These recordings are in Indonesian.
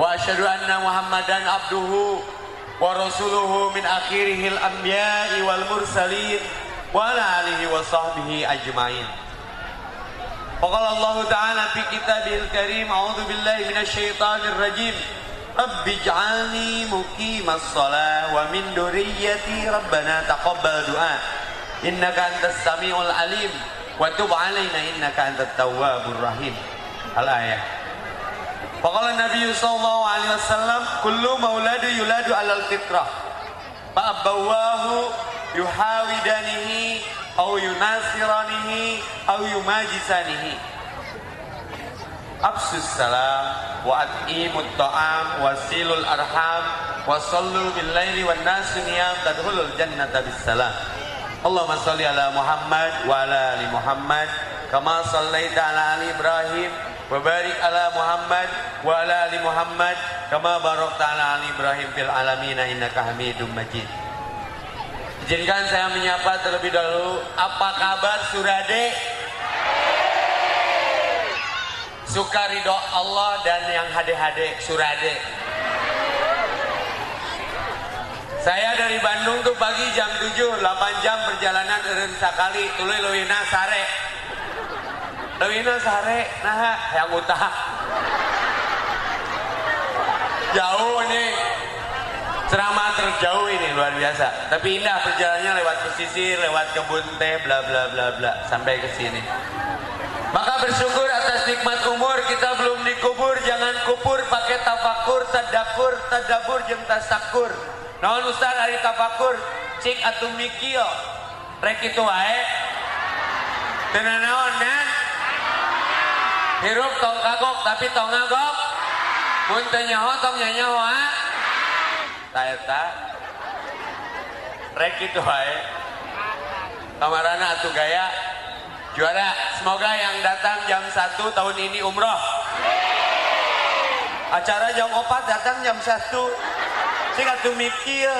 وأشهد أن محمدا عبده ورسوله من آخره الأنبياء والمرسلين وعلى آله وصحبه أجمعين وقال الله تعالى في كتابه الكريم أعوذ بالله من الشيطان الرجيم رب اجعلني مقيم الصلاة ومن ذريتي ربنا تقبل دعاء إنك أنت السميع العليم وتب علينا إنك أنت التواب الرحيم الآية Waqala Nabi sallallahu alaihi wasallam kullu mauladu yuladu alal fitrah. Fa abawahu yuhawidanihi au yunasiranihi au yumajisanihi. Absus salam wa at'imut ta'am wa silul arham wa sallu bil laili wan nasu niyam tadkhulul jannata bis. Allahumma salli ala Muhammad wa ala ali Muhammad kama sallaita ala ali Ibrahim وبارك على محمد وعلى آل محمد كما باركت على آل إبراهيم في العالمين إنك حميد مجيد Izinkan saya menyapa terlebih dahulu Apa kabar Surade? Suka ridho Allah dan yang hade-hade Surade Saya dari Bandung tuh pagi jam 7 8 jam perjalanan eren sakali Tuluy lewina sare Lewina sare Nah yang utah Jauh nih Ceramah terjauh ini luar biasa Tapi indah perjalanannya lewat pesisir Lewat kebun teh bla bla bla bla Sampai ke sini maka bersyukur atas nikmat umur kita belum dikubur jangan kupur pakai tafakur, tadakur, tadabur jeung tasakur. Naon Ustaz hari tafakur cik atuh mikil. Rek itu wae. Teu naon nan. Hirup tong kagok tapi tong ngagok. Mun teu nyaho tong nyanyaho Ta eta. Rek itu wae. Kamarana atuh gaya Juara, semoga yang datang jam 1 tahun ini umroh. Acara jam 4 datang jam 1. Sing atuh mikir.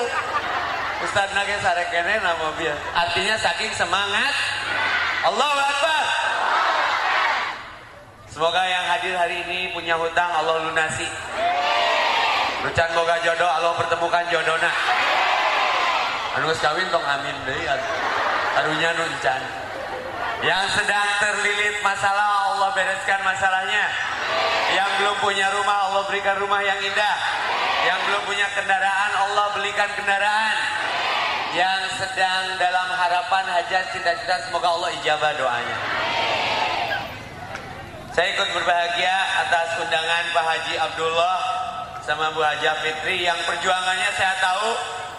Ustaz nage sarekene na mobil. Artinya saking semangat. Akbar. Semoga yang hadir hari ini punya hutang Allah lunasi. Rucan boga jodoh Allah pertemukan jodohna. Anu kawin tong amin deui Karunya nu encan. Yang sedang terlilit masalah Allah bereskan masalahnya. Yang belum punya rumah Allah berikan rumah yang indah. Yang belum punya kendaraan Allah belikan kendaraan. Yang sedang dalam harapan hajat cita-cita semoga Allah ijabah doanya. Saya ikut berbahagia atas undangan Pak Haji Abdullah sama Bu Haji Fitri yang perjuangannya saya tahu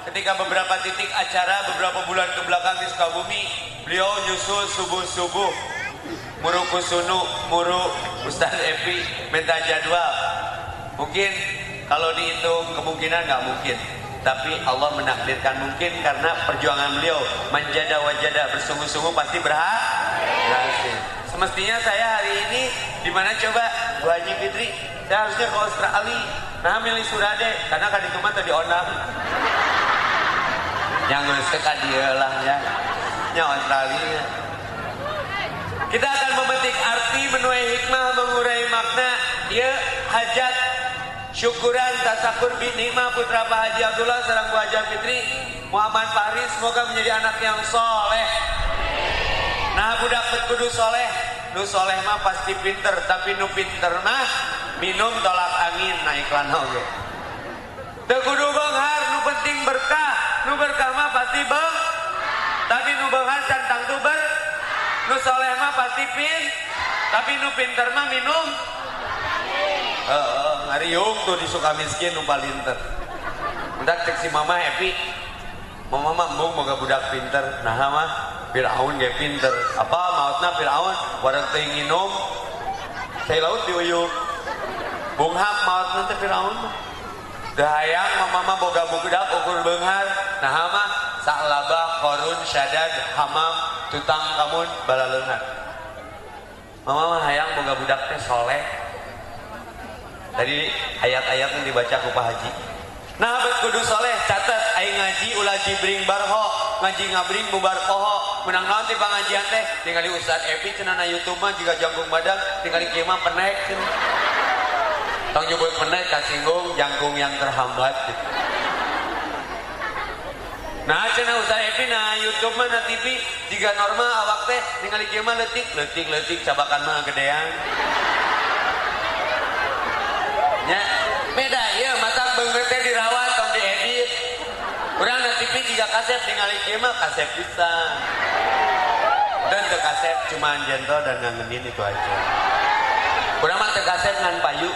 ketika beberapa titik acara beberapa bulan ke belakang di Sukabumi beliau nyusul subuh-subuh. Muru kusunu muru Ustaz Evi minta jadwal. Mungkin kalau dihitung kemungkinan nggak mungkin tapi Allah menakdirkan mungkin karena perjuangan beliau. Menjada wajada bersungguh-sungguh pasti berhasil semestinya saya hari ini di mana coba Bu Haji Fitri? Saya harusnya ke Australia. Nah milih Surade karena kan itu mah tadi onam. Yang ka dia lah ya. Nya Australia. Kita akan memetik arti menuai hikmah mengurai makna. Ya hajat syukuran tasakur bin nikmah putra Pak Haji Abdullah sareng Bu Haji Fitri Muhammad Faris. Semoga menjadi anak yang soleh. Nah budak kudu soleh nu soleh mah pasti pinter tapi nu pinter mah minum tolak angin nah iklan oge. Teu kudu beunghar nu penting berkah. Nu berkah mah pasti beng tapi nu beunghar cantang tu ber nu soleh mah pasti pin tapi nu pinter mah minum. Heeh ngariung tuh di suka miskin nu palinter budak cek si mama happy. Mama mah embung moga budak pinter. Nah mah Firaun ge pinter. Apa mautna Firaun? Warang teh nginum teh laut diuyuk Bunghap mautna teh Firaun dahayang mamama boga budak ukur benghar nah mah sa'laba korun syadad hamam tutang kamun balaleungan mama mah hayang boga budak teh soleh. Tadi ayat-ayat yang dibaca ku Pak Haji. Nah bet kudu soleh catat aing ngaji ulah jibring barho. Ngaji ngabring bubar poho menang naon ti pangajian teh ningali Ustaz Epi cenah na YouTube mah juga jangkung badak ningali kieu mah penek tong nyebut penek kasinggung jangkung yang terhambat. Nah, cenah Ustaz Epi na YouTube mah na TV jika normal awak teh ningali kieu mah leutik, leutik, leutik cabakan mah gedean. Ya, Jika kaset ningali kieu mah kaset pisan. Dan teu kaset cuma jentol dan ngangenin itu aja. Urang mah kaset ngan payu.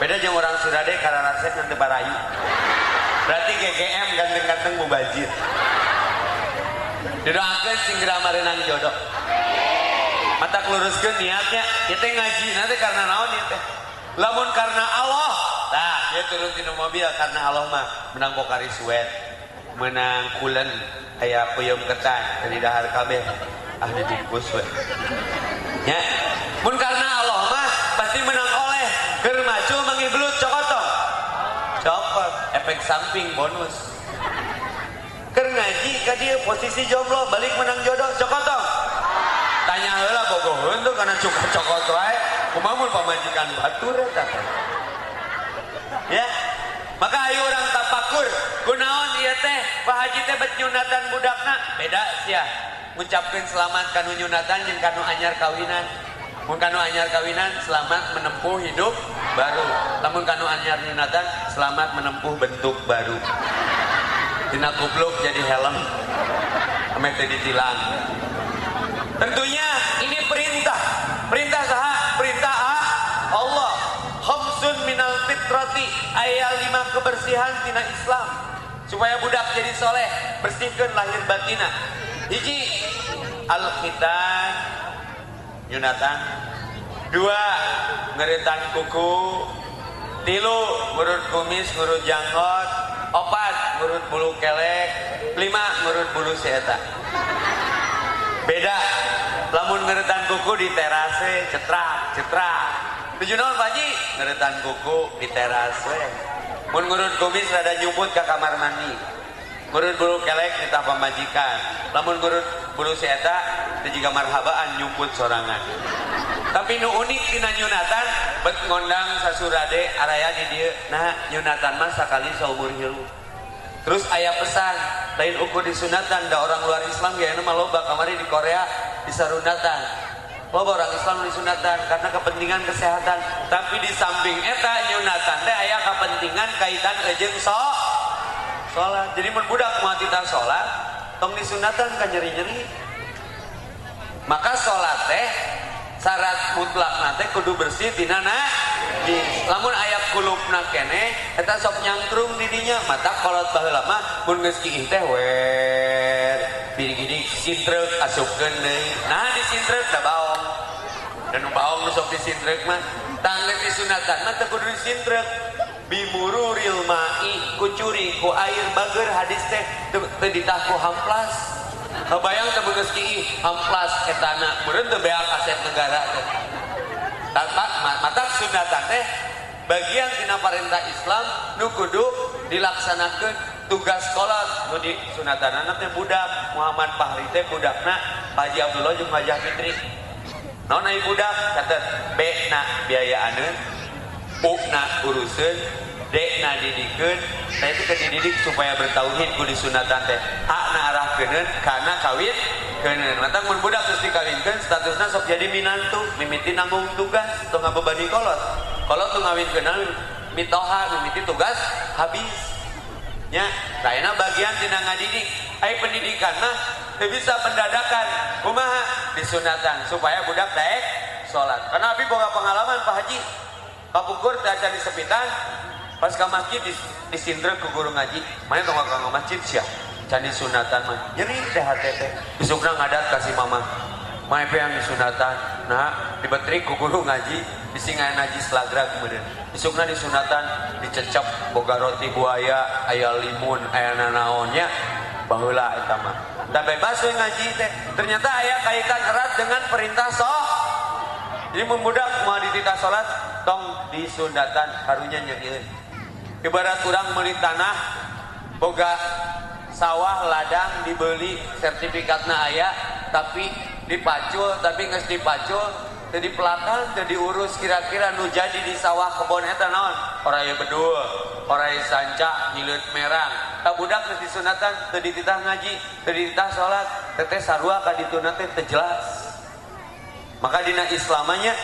Beda jeung orang Surade karena ngan teu barayu. Berarti GGM ganteng-ganteng mubazir. Didoakan singgera marenang jodoh. Mata keluruskan niatnya, kita ngaji nanti karena naon itu. Lamun karena Allah, nah dia turun di mobil karena Allah mah menang pokari suet, menang kulen kayak puyum ketan dari dahar kabeh. Ah dibungkus we. Ya, mun karena Allah mah pasti menang oleh. Germaju mangi belut cokotong copot efek samping bonus. Ker ngaji ka dia posisi jomblo balik menang jodoh cokotong tanya heula bogoheun tuh karena cukup cokot wae. Kumaha pamajikan batur eta ya maka ayo orang tapakur kunaon ieu teh Pak Haji teh bet nyunatan budakna beda sia ngucapkeun selamat kanu nyunatan jeung kanu anyar kawinan Mun kanu anyar kawinan selamat menempuh hidup baru. Namun kanu anyar nyunatan selamat menempuh bentuk baru. Tina kupluk jadi helm. Ame teh ditilang. Tentunya kebersihan tina Islam. Supaya budak jadi soleh, bersihkan lahir batina. Hiji al-khitan Yunatan. Dua ngeritan kuku. Tilu ngurut kumis ngurut janggot opat ngurut bulu kelek. Lima ngurut bulu seeta beda lamun ngeritan kuku di terase cetrak cetrak. Tujuh nol paji ngeritan kuku di terase Mun ngurut kumis rada nyumbut ke kamar mandi. Ngurut bulu kelek kita pemajikan Lamun ngurut bulu seta si itu juga marhabaan nyumput sorangan. Tapi nu unik tina nyunatan bet ngondang sasurade araya di dia nah nyunatan mah sakali saumur hirup. Terus ayah pesan lain ukur disunatan da orang luar Islam ya ini mah loba kamari di Korea disarunatan bahwa orang Islam disunatan karena kepentingan kesehatan. Tapi di samping eta nyunatan teh aya kepentingan kaitan ejeng so sholat. Jadi mun budak moal kita sholat tong disunatan kan nyeri-nyeri. Maka sholat teh syarat mutlak nanti kudu bersih tina na di lamun ayat kulupna kene eta sok nyangkrum didinya mata kolot baheula mah mun geus kieu teh wer biri-biri sintrek asupkeun deui nah di sintrek da bawa dan umpama nu sok disindrek mah tangle di sunatan mah teu kudu disindrek bimururil ma'i kucuri ku air bager hadis teh teu ditaku hamplas. Kebayang teu beungeus kieu hamplas etana meureun teu beak aset negara teh. Tatak matak sunatan teh bagian tina perintah Islam nu kudu dilaksanakeun tugas sekolah. Nu di sunatan teh budak Muhammad Fahri teh budakna Haji Abdullah jeung Haji Fitri. non naik budak kata bekna biaya anu ukna urusan dekna didikan. Saya itu kedididik supaya bertauhid ku disunatan teh. Hakna arah kenen karena kawin kenen. Mata mun budak terus dikawinkan statusnya sok jadi minantu mimiti nanggung tugas atau ngabebani kolot. Kolot tuh ngawin kenal mitoha mimiti tugas habis. Nya lainnya bagian tina ngadidik. Ai pendidikan mah bisa pendadakan. Kumaha? Disunatan supaya budak daek salat karena abi boga pengalaman Pak Haji. Kapukur teh di sepitan pas ke masjid disindrek ke guru ngaji. Main tong ke masjid sia candi sunatan mah nyeri teh hati teh. Ngadat kasih mama. Main yang disunatan. Nah dibetrik ku guru ngaji disingai ngaji selagra kemudian. Besokna disunatan dicecep boga roti buaya ayah limun ayah nanaonnya baheula eta mah dan bebas we ngaji teh. Ternyata ayah kaitan erat dengan perintah sok jadi membudak mau dititah salat tong di Sundatan karunya nyegiun ibarat kurang beli tanah boga sawah ladang dibeli sertifikatnya ayah tapi dipacul tapi nggak dipacul jadi pelakal jadi urus kira-kira nu jadi di sawah kebon eta naon? Orang bedul orang sanca nyilut merang. Tak budak di disunatan teu dititah ngaji teu dititah salat teteh sarua ka dituna teh teu jelas. Maka dina islamanya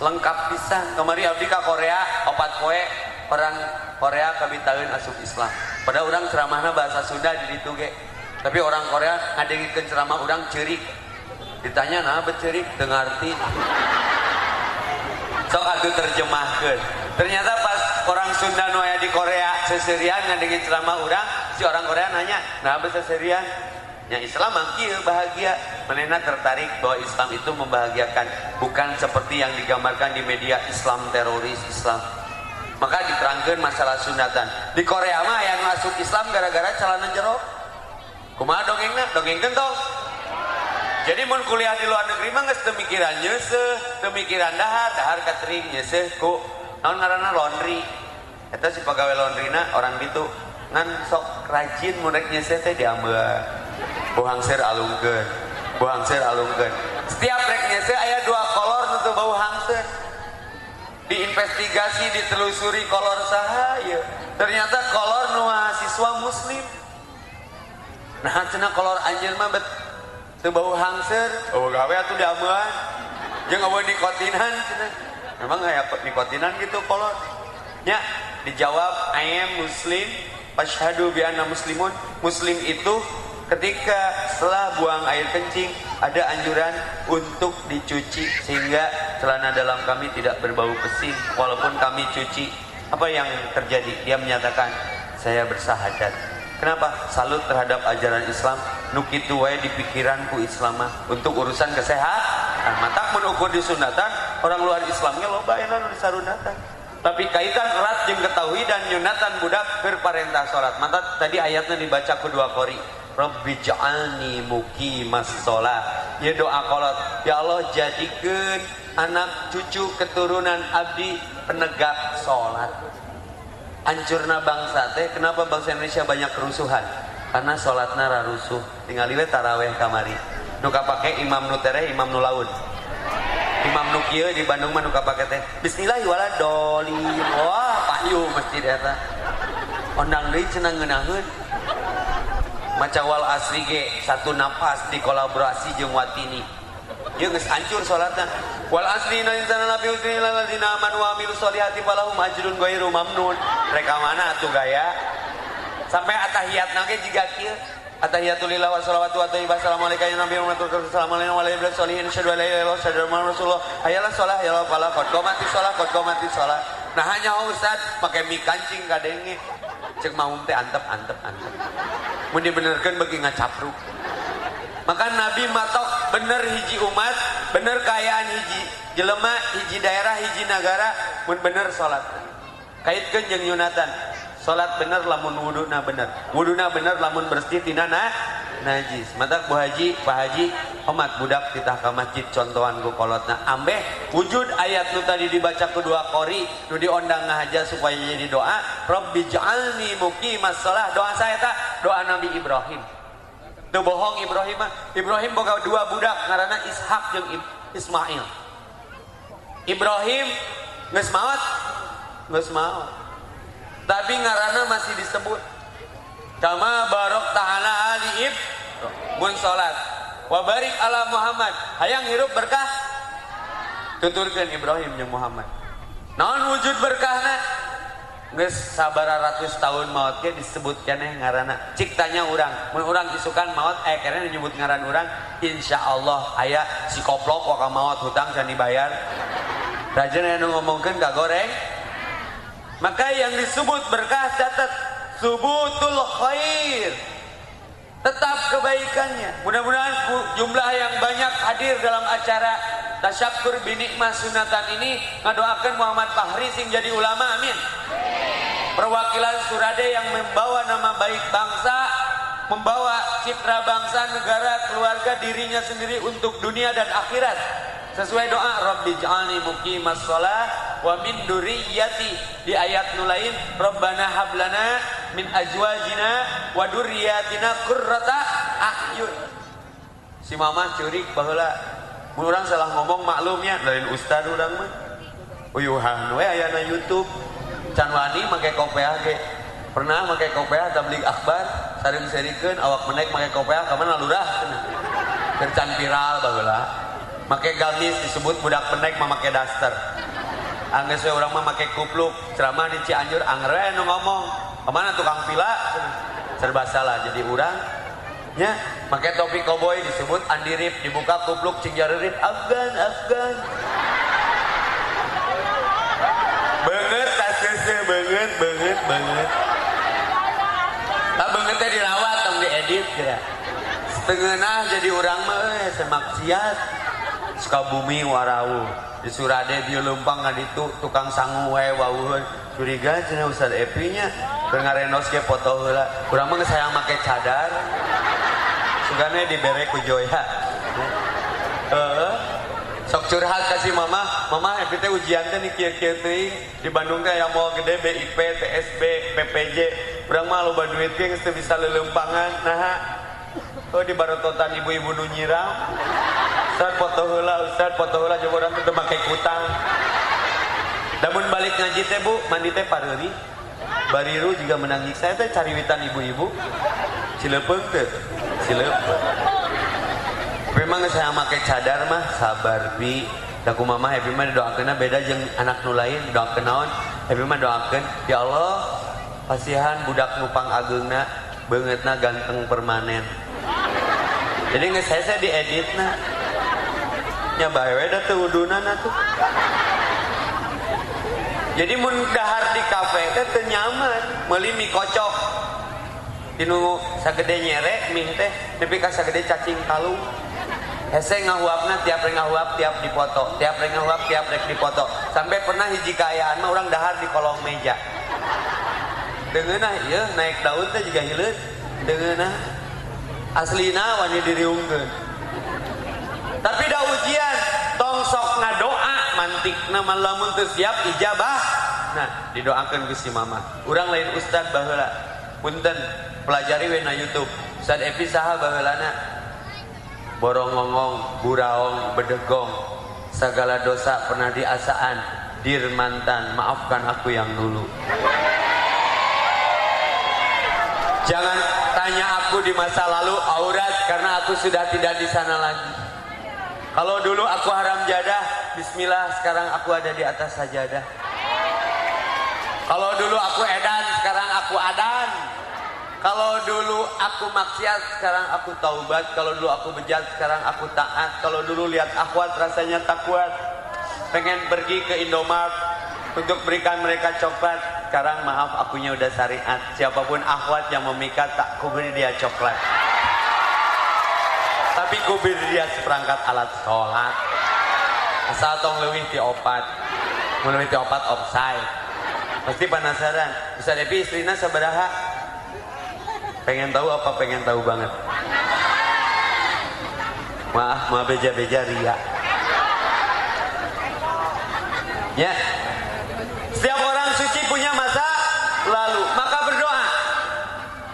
lengkap pisan. Kemari abdi ka Korea opat koe perang Korea kabitaeun asup Islam. Pada orang ceramahna bahasa Sunda di ditu ge tapi orang Korea ngadengikeun ceramah orang ceurik. Ditanya nah bercerik dengarti sok aku terjemahkan ternyata pas orang Sunda noya di Korea seserian ngadengin ceramah orang si orang Korea nanya nah seserian? Yang Islam mangkil bahagia. Menena tertarik bahwa Islam itu membahagiakan bukan seperti yang digambarkan di media Islam teroris Islam. Maka diterangkan masalah sunatan. Di Korea mah yang masuk Islam gara-gara celana jeruk. Kumaha dongengna? Dongeng dong jadi mun kuliah di luar negeri mah geus demikiran nyeuseuh demikiran dahar dahar catering nyeuseuh ku naon ngaranna laundry eta si pegawai laundryna orang gitu ngan sok rajin mun rek nyeuseuh teh diambeul buang seur alungkeun buang alungkeun setiap rek nyeuseuh aya dua kolor nu bau hangseur. diinvestigasi ditelusuri kolor saha yeuh. ternyata kolor nu siswa muslim nah cenah kolor anjeun mah bet bau hangser, oh gawe atuh diamuan. Jeung eueuh nikotinan. Memang aya nikotinan gitu kolot. Nya dijawab I am muslim, Pashhadu bi anna muslimun. Muslim itu ketika setelah buang air kencing ada anjuran untuk dicuci sehingga celana dalam kami tidak berbau pesing walaupun kami cuci apa yang terjadi dia menyatakan saya bersahadat Kenapa? Salut terhadap ajaran Islam. Nukitu wae di pikiranku Islam untuk urusan kesehatan. Matak menukur di sunatan orang luar Islamnya lo bayaran di sarunatan. Tapi kaitan erat yang ketahui dan nyunatan budak berparentah sholat. Mata tadi ayatnya dibaca kedua kori. Rabbi ja'alni muqimas sholat. Ya doa kolot. Ya Allah jadikan anak cucu keturunan abdi penegak sholat hancurna bangsa teh kenapa bangsa Indonesia banyak kerusuhan? Karena sholatna rarusuh tinggal taraweh kamari. Nuka pakai imam nutere imam nulaun imam nukia di Bandung mah nuka pakai teh Bismillahirrahmanirrahim wah payu masjid eta ondang deui cenah ngeunaheun. Maca wal asri ge satu napas di kolaborasi jeung watini Ieu geus hancur salatna. Wal asli inna insana lafi husni illa alladzina amanu wa amilus solihati falahum ajrun ghairu mamnun. Reka mana atuh gaya? Sampai atahiyat nage jiga kieu. Atahiyatulillah wa salawatu wa thayyibah assalamu alayka ya nabi wa rahmatullahi wa solihin asyhadu an la ilaha illallah rasulullah hayalah shalah ya falah. Qad qamati shalah qad qamati shalah nah hanya ustaz pakai mie kancing kadenge cek mau teh antep antep antep. Mun dibenerkeun bagi ngacapruk maka Nabi matok bener hiji umat bener kayaan hiji jelema hiji daerah hiji negara pun bener salat kaitkan jeung Yunatan salat bener lamun wuduna bener. Wuduna bener lamun bersih tina na najis. Mata Bu Haji Pak Haji omat budak titah ka masjid contohan ku kolotna. Ambeh wujud ayat nu tadi dibaca kedua kori nu diondang ngahaja supaya jadi doa. Rabbi ja'alni muqimas shalah doa saya tak doa Nabi Ibrahim Tuh bohong Ibrahim Ibrahim boga dua budak karena Ishak jeung Ismail. Ibrahim geus maot, geus maot. Tapi ngaranna masih disebut. Kama barok ta'ala ali ib mun salat wa ala Muhammad. Hayang hirup berkah? Tuturkeun Ibrahim jeung Muhammad. Naon wujud berkahna sabar ratus tahun maut ke disebut kene ngarana. Cik tanya orang orang isukan maut eh karena disebut ngaran orang insya Allah ayah si koplok waka maut hutang can dibayar raja ngomongkan gak goreng. Maka yang disebut berkah catat subutul khair tetap kebaikannya. Mudah-mudahan jumlah yang banyak hadir dalam acara tasyakur binikmah sunatan ini. Ngadoakan Muhammad Fahri sing jadi ulama amin. Perwakilan Surade yang membawa nama baik bangsa membawa citra bangsa negara keluarga dirinya sendiri untuk dunia dan akhirat sesuai doa Rabbi ja'alni muqimas shalah wa min durriyyati di ayat lain rabbana hablana min azwajina wa durriyyatina qurrata a'yun. Si mama curik baheula urang salah ngomong maklumnya lain ustad urang mah. Uyuhan we aya na YouTube. Can wani make kopiah ge pernah make kopiah tablik akbar saring serikeun awak menek make kopiah ka mana lurah? Kercan viral baheula make gamis disebut budak penek memakai daster. Angges we urang mah make kupluk. Ceramah di Cianjur angre nu ngomong. Ke mana tukang pila? Serba salah. Jadi urang nya pakai topi koboi disebut andirip dibuka kupluk cing jaririp Afgan Afgan. Banget tasese banget banget banget tak bangetnya dirawat tong diedit kira. Setengah jadi orang mah eh semaksiat Sukabumi warawu di Surade dia lempang ngaditu tukang sangu wae wawuheun curiga cenah Ustaz Epi nya keur ngarenos ge foto heula. Urang mah sayang make cadar. Sugane dibere ku Joya. Sok curhat kasih mama. Mama Epi teh ujian teh nih kieu-kieu teuing di Bandung teh aya mau gede BIP TSB PPJ urang mah loba duit ge geus bisa lelempangan nah Oh di barototan ibu-ibu nu nyiram Ustaz foto heula Ustaz foto heula coba urang teu make kutang. Namun balik ngaji teh Bu mandi teh pareuri Bariru juga menangis. Saya teh cariwitan ibu-ibu. Cilepeung teh. Cilepeung Memang saya make cadar mah sabar bi Daku mama happy mah doakeun beda jeung anak nu lain doakeun naon? Happy mah doakeun ya Allah pasihan budak nupang ageungna beungeutna ganteng permanen. Jadi nggak saya saya diedit nah nyabai we da teu udunana tuh jadi mun dahar di kafe teh teu nyaman meuli mie kocok. Dinu sagede nyere mie teh nepi ka sagede cacing kalung. Hese ngahuapna tiap rek ngahuap tiap dipoto. Tiap rek ngahuap tiap rek dipoto. Sampai pernah hiji kaayaan mah urang dahar di kolong meja. Deungeunah ieu naik daun teh juga hileut deungeunah aslina wani diriungkeun. Tapi da ujian sok ngadoa mantik. Nama lamun siap ijabah. Nah didoakeun Gusti Mama. Urang lain ustad baheula. Punten pelajari we na YouTube. Ustad Epi saha baheulana. Borongongong buraong bedegong. Segala dosa pernah diasaan. Dir mantan maafkan aku yang dulu. Jangan tanya aku di masa lalu aurat karena aku sudah tidak di sana lagi. Kalau dulu aku haram jadah, bismillah sekarang aku ada di atas sajadah. Kalau dulu aku edan, sekarang aku adan. Kalau dulu aku maksiat, sekarang aku taubat. Kalau dulu aku bejat, sekarang aku taat. Kalau dulu lihat akhwat rasanya tak kuat. Pengen pergi ke Indomaret untuk berikan mereka coklat. Sekarang maaf akunya udah syariat. Siapa pun akhwat yang memikat tak kuberi dia coklat. Tapi kuberi dia seperangkat alat sholat. Asal tong leuwih ti opat. Mun leuwih ti opat offside. Pasti penasaran. Bisa Devi istrina sabaraha? Pengen tahu apa pengen tahu banget? Maaf, maaf beja-beja ria. Ya, setiap orang suci punya masa lalu, maka berdoa.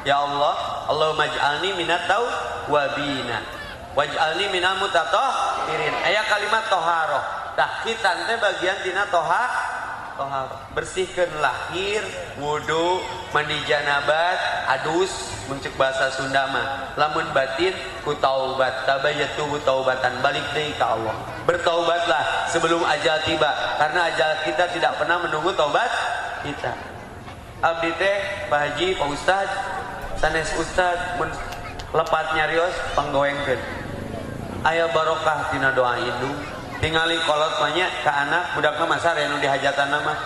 Ya Allah, Allahumma ij'alni minat wabina. Waj'alni minal mutatahhirin. Ayat kalimat toharoh. Tah kita teh bagian tina toha toharoh. Bersihkan lahir, wudu, mandi janabat, adus, muncul bahasa Sunda mah. Lamun batin ku taubat, tabayatu taubatan balik deui ka Allah. Bertaubatlah sebelum ajal tiba karena ajal kita tidak pernah menunggu taubat kita. Abdi teh Pak Haji, Pak Ustad, sanes Ustad mun lepat nyarios panggoengkeun. Aya barokah tina doa Hindu tingali kolot banyak ke anak budaknya masa Renu di hajatan nama.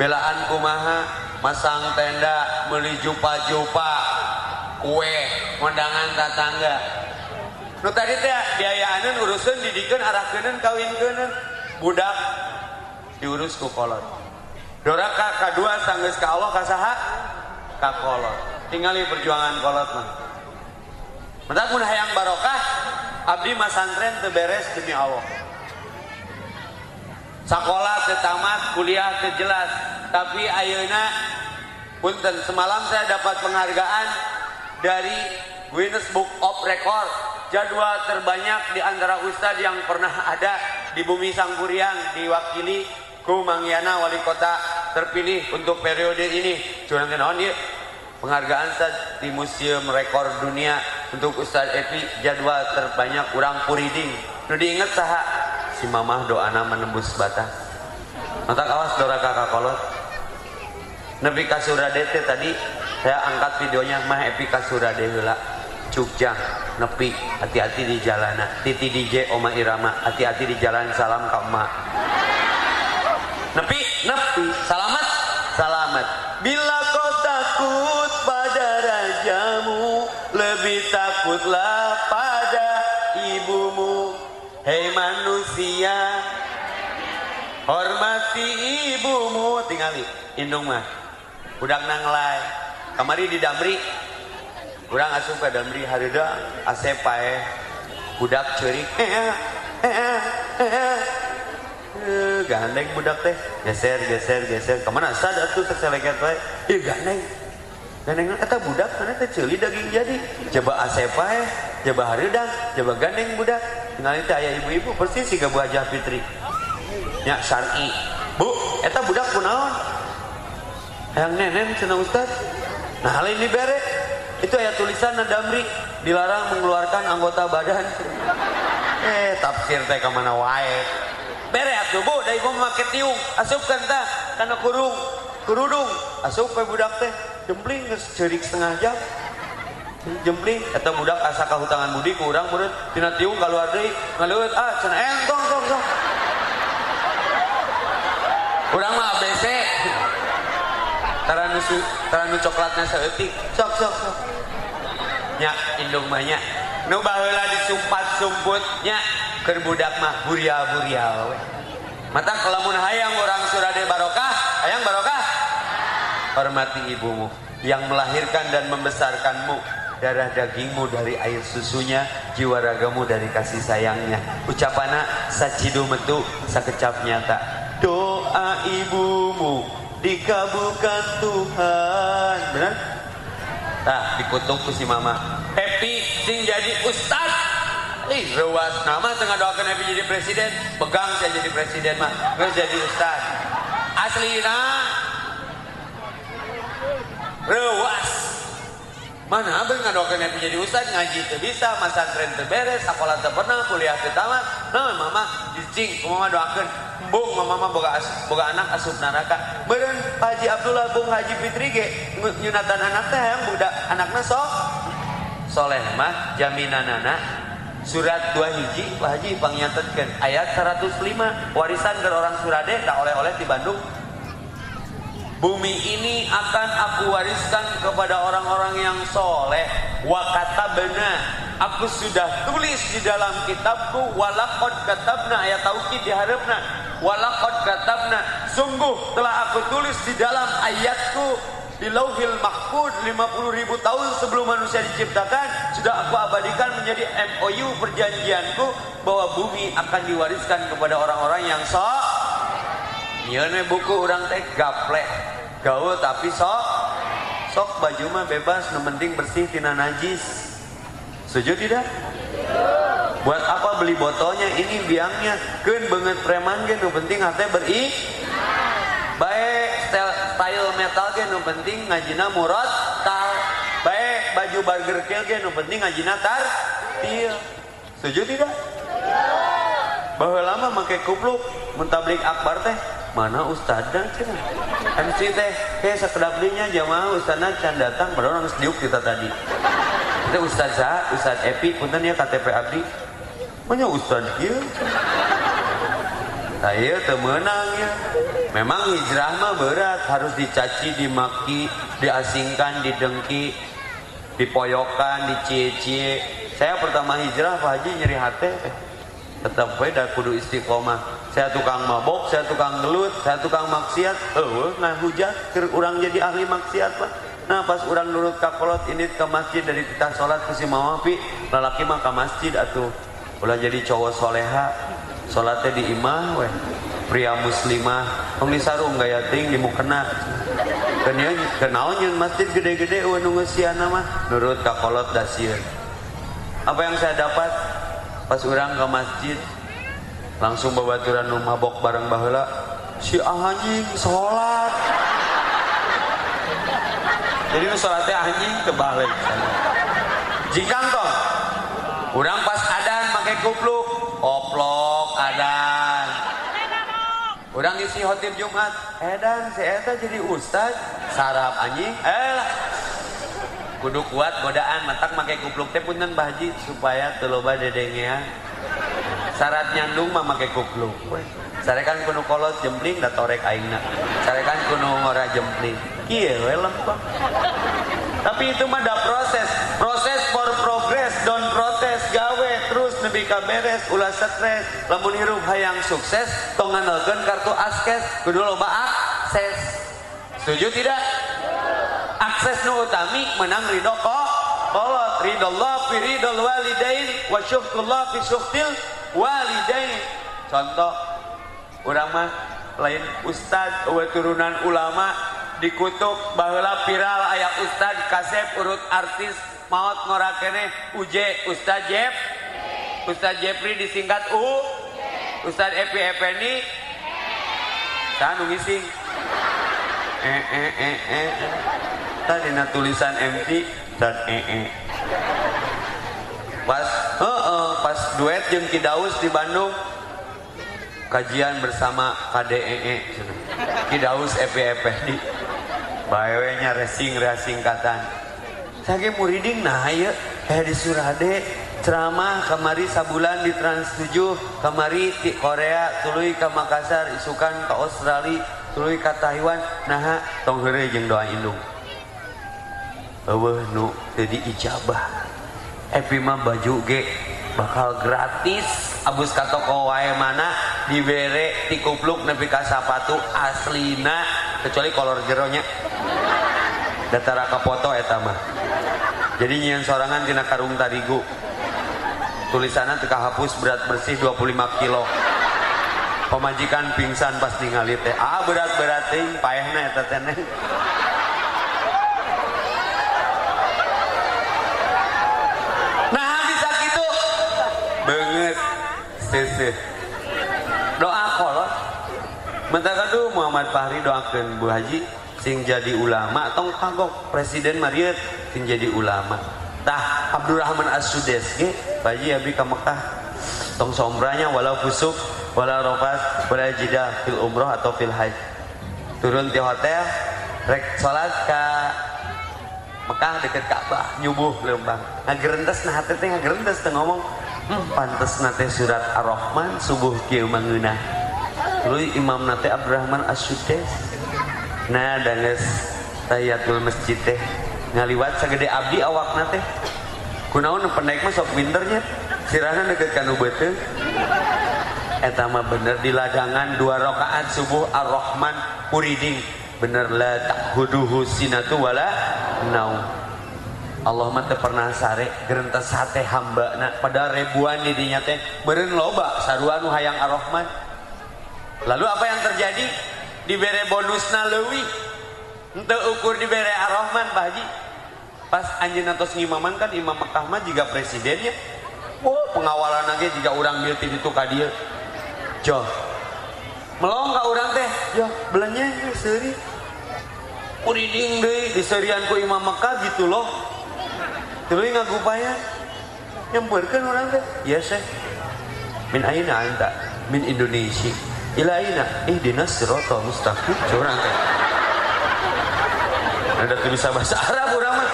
Belaan kumaha masang tenda beli jupa-jupa kue kondangan tatangga. Nu tadi teh biayaan urusan didikeun arah kenen kawin kenen budak diurus ku kolot. Doraka kedua sanggeus ka Allah kasaha ka kolot. Tingali perjuangan kolot mah. Mentak mun hayang barokah abdi masantren teu beres demi Allah. Sekolah tamat kuliah jelas. Tapi ayeuna punten semalam saya dapat penghargaan dari Guinness Book of Record. Jadwal terbanyak di antara ustadz yang pernah ada di bumi Sangkuriang diwakili ku Mangyana wali kota terpilih untuk periode ini. Curang naon dia penghargaan Ustaz di Museum Rekor Dunia untuk Ustaz Epi jadwal terbanyak kurang puriding. Nu diinget saha? Si mamah doana menembus batas mata kawas dora kakak kolot. Nabi Kasuradete tadi saya angkat videonya mah Epi Kasurade heula. Cugjang nepi hati-hati di jalanan Titi DJ Oma Irama hati-hati di jalan salam ka emak. Nepi nepi selamat hormati ibumu. Tinggali indung mah. Udah nanglai. Kamari di damri. Kurang asup ke damri. Harida asep pae budak cerik Eh, gandeng budak teh. Geser geser geser. Ke mana? Sadar tuh terselekat wae iya gandeng. Gandeng. Kata budak karena teh celi daging jadi coba asepa ya. Coba haridang coba gandeng budak. Tinggal itu ayah ibu-ibu. Persis sih Bu Hajah Fitri ya syar'i. Bu eta budak kunaon yang nenen cenah ustaz. Nah hal ini bere. Itu ayat tulisan Damri dilarang mengeluarkan anggota badan. Eh tafsir teh kemana wae. Bere atuh bu da ibu make tiung. Asupkan tah kana kurung kerudung. Asup ke budak teh jempling geus ceurik setengah jam. Jempling eta budak asa kahutangan budi kurang murid tina tiung kaluar deui ngaleut ah cenah entong tong tong. Urang mah ABC taranu su taranu coklatna saeutik sok sok sok nya indung mah nya nu baheula disumpat sumputnya keur budak mah buria-buria we. Mata kelamun hayang orang surade barokah, hayang barokah. Hormati ibumu yang melahirkan dan membesarkanmu, darah dagingmu dari air susunya, jiwa ragamu dari kasih sayangnya. Ucapana sacidu metu sakecap nyata. Doa ibumu dikabulkan Tuhan. Benar? Nah, dikutuk ku si mama. Happy sing jadi ustaz Ih, ruas nama tengah doakan Nabi jadi presiden, pegang saya jadi presiden mah, gue jadi ustaz. Aslina, ruas. Mana abang ngadoakan Nabi jadi ustaz ngaji itu bisa, masa tren terberes, sekolah pernah, kuliah tamat. Nah, mama dicing, mama doakan. Bung, mama mama boga as, boga anak asup neraka. Beren Haji Abdullah Bung Haji Fitri ge nyunatan anak teh yang budak anaknya sok soleh mah jaminan anak surat dua hiji Pak Haji pangnyatetkeun ayat 105 warisan ke orang Surade tak oleh-oleh di Bandung Bumi ini akan aku wariskan kepada orang-orang yang soleh. Wa katabna, aku sudah tulis di dalam kitabku. Walakot katabna ayat tauhid diharapna. Walakot katabna, sungguh telah aku tulis di dalam ayatku di lauhil mahfud 50 ribu tahun sebelum manusia diciptakan sudah aku abadikan menjadi MOU perjanjianku bahwa bumi akan diwariskan kepada orang-orang yang sok Iya buku orang teh gaplek gaul tapi sok sok baju mah bebas yang penting bersih tina najis. Setuju tidak? Buat apa beli botolnya? Ini biangnya. Kan banget preman kan yang penting hati beri. Baik style, metal kan yang penting ngajina murad tal baik baju burger kill kan yang penting ngajina tar. Til setuju tidak? Bahwa lama pakai kupluk mentablik akbar teh mana ustadznya cina kan si teh kayak sekedap dinya jamaah ustadznya can datang padahal orang sediuk kita tadi. Itu ustadzah ustadz epi punten ya KTP abdi. Mana ustadz ya saya temenang ya. Memang hijrah mah berat harus dicaci dimaki diasingkan didengki dipoyokan dicie-cie saya pertama hijrah Pak Haji nyeri hati tetap beda kudu istiqomah. Saya tukang mabok saya tukang gelut saya tukang maksiat. Oh nah hujat orang jadi ahli maksiat pak. Nah pas orang nurut kakolot ini ke masjid dari kita sholat ke si mawapi lelaki mah ke masjid atuh. Ulah jadi cowok soleha. Sholatnya di imah weh. Pria muslimah. Tong disarung gaya ting di mukena. Kenal kenalnya masjid gede-gede eueuh nu ngeusiana mah. Nurut ka kolot dasieun apa yang saya dapat pas orang ke masjid langsung babaturan nu mabok bareng baheula si anjing sholat. Jadi nu sholatnya anjing kebalik jikang tong urang pas adan pakai kupluk oplok adan. Urang isi hotib jumat edan si eta jadi ustad sarap anjing. Eh kudu kuat godaan matak pakai kupluk. Teh punten bahaji supaya teloba dedengnya. Syarat nyandung mah make kupluk. Sarekan kuno kolot jempling da torek aingna. Sarekan kuno ngora jempling. Kieu we lempeng. Tapi itu mah da proses. Proses for progress don't protest gawe terus nebi ka beres ulah stres. Lamun hirup hayang sukses tong ngandalkeun kartu askes kudu loba akses. Setuju tidak akses nu utami menang ridho kok kolot ridho Allah fi ridho walidain wa syukrullah fi syuktil walidain. Contoh orang mah lain ustad wa turunan ulama dikutuk baheula viral aya ustad kasep urut artis maut ngorakene uje ustad Jep. Ustad Jepri disingkat U. Ustad Epi Epeni Sanu ngising. Eh eh eh eh tadi tulisan MT dan eh eh pas uh, uh, pas duet jeung Kidaus di Bandung. Kajian bersama KDEE Kidaus EPEP di bayewenya racing racing katan. Saya muriding nah ya di Surade ceramah kamari sabulan di Trans 7 kamari di Korea tuluy ke Makassar isukan ke Australia tuluy ke Taiwan. Nah tong heureuy jeung doa indung nu jadi ijabah. Eh, Epi mah baju ge bakal gratis. Abus ka toko wae mana diberre tikupluk nepi ka kasapatu aslina kecuali kolor jeronya. Datara ka foto eta mah. jadi nyian sorangan tina karung tarigu. Tulisannya teka hapus berat bersih 25 kilo. Pemajikan pingsan pas ningali teh ah berat berat ting payahna eta teh. Sese doa kolot Mentah kadu Muhammad Fahri doakan Bu Haji sing jadi ulama tong kagok presiden Mariet sing jadi ulama. Tah Abdurrahman As-Sudes ge Haji abi ka Mekah. Tong sombranya walau fusuk walau rofas walau jidah fil umroh atau fil haji. Turun di hotel rek salat ka Mekah deket Ka'bah nyubuh lembang ngagerentes nah hati teh ngagerentes ngomong pantes nate surat ar-Rahman subuh kieu mangeunah. Tuluy imam nate Abdurrahman As-Suddes nah danges tayatul masjid teh. Ngaliwat sagede abdi awak nate. Kunaon pendek mah sok pinternya sirahna deket kanu beuteung eta mah bener di ladangan dua rakaat subuh ar-Rahman puriding. Bener la takhuduhu sinatu wala naum Allah mah teu pernah sare gerentes sate hamba nah pada ribuan di dinya teh beureun loba sarua nu hayang ar-Rahman. Lalu apa yang terjadi? Dibere bonusna leuwih henteu ukur dibere ar-Rahman Pak Haji pas anjeunna tos ngimaman kan imam Mekah mah juga presidennya oh pengawalan lagi jika orang milti itu ka dieu. Joh melong ka urang teh. Joh belanya seuri. Kuriding deui diserian ku imam Mekah gitu loh tuluy ngagupaya nyamperkeun urang teh. Ya syekh. Min aina anta? Min Indonesia. Ila aina? Ihdinas siratal mustaqim. Curang teh. Ada tuh bisa bahasa Arab urang mah.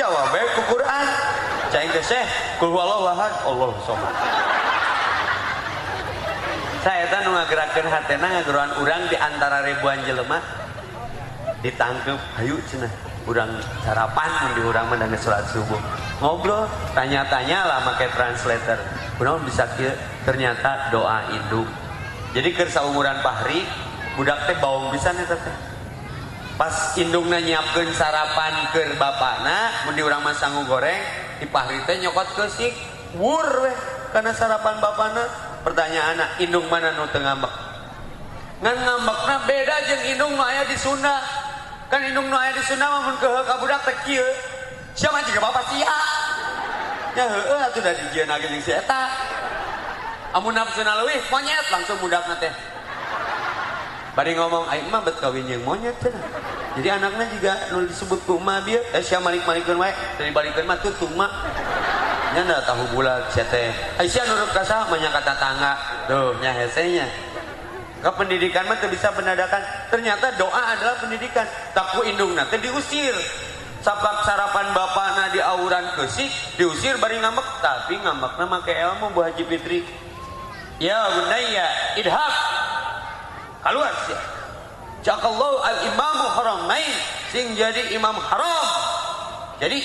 Jawab bae ku Quran. Cai teh syekh. Kul huwallahu ahad. Allah somad saya teh nu ngagerakeun hatena ngageroan urang di antara ribuan jelema ditangkep. Ayo cenah urang sarapan di urang mendengar sholat subuh. Ngobrol tanya-tanya lah pakai translator. Kunaon bisa kieu ternyata doa induk. Jadi keur saumuran pahri budak teh bawang bisa nih teh pas indungna nyiapkeun sarapan keur bapana mun di urang mah sangu goreng di pahri teh nyokot keusik wur weh karena sarapan bapana. Pertanyaan indung mana nu teu ngambek? Ngan ngambekna beda jeung indung nu aya di Sunda kan indung aya di Sunda mah mun kehe ka budak teh kieu siapa juga bapak sia ya heeh atuh da dijieun lagi jeung si eta. Amun nafsuna leuwih monyet langsung budakna teh. Bari ngomong aing mah bet kawin jeung monyet jadi anaknya juga nu disebut ku emak bieu eh sia malik-malikeun wae dari balikeun mah tutung mah nya tahu bulat sia teh Aisyah nurut ka mah kata tangga. Tuh nya hesenya ke pendidikan mah bisa penadakan ternyata doa adalah pendidikan. Taku indung nanti diusir. Sapak sarapan bapakna di auran kesik diusir bari ngambek. Tapi ngambekna make ilmu Bu Haji Fitri. Ya bunayya idhab keluar sih Jakallahu al-imamu haramain sing jadi imam haram. Jadi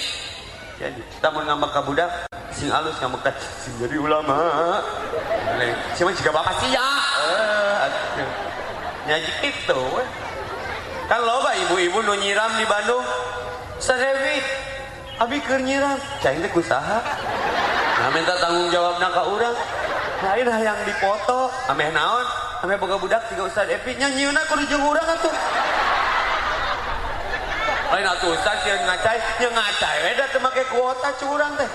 jadi. Kita mau ngambek ke budak sing alus ngambek sing jadi ulama. Siapa juga bapak sih ya nyaji itu kan loba ibu-ibu nu nyiram di Bandung sarewi abi keur nyiram cai teh kusaha nah minta tanggung jawabna ka urang lain nah, yang dipoto ameh naon ameh boga budak tiga ustad epi nyanyiuna kudu jeung urang atuh lain atuh ustad yang ngacai yang ngacai we da teh make kuota curang teh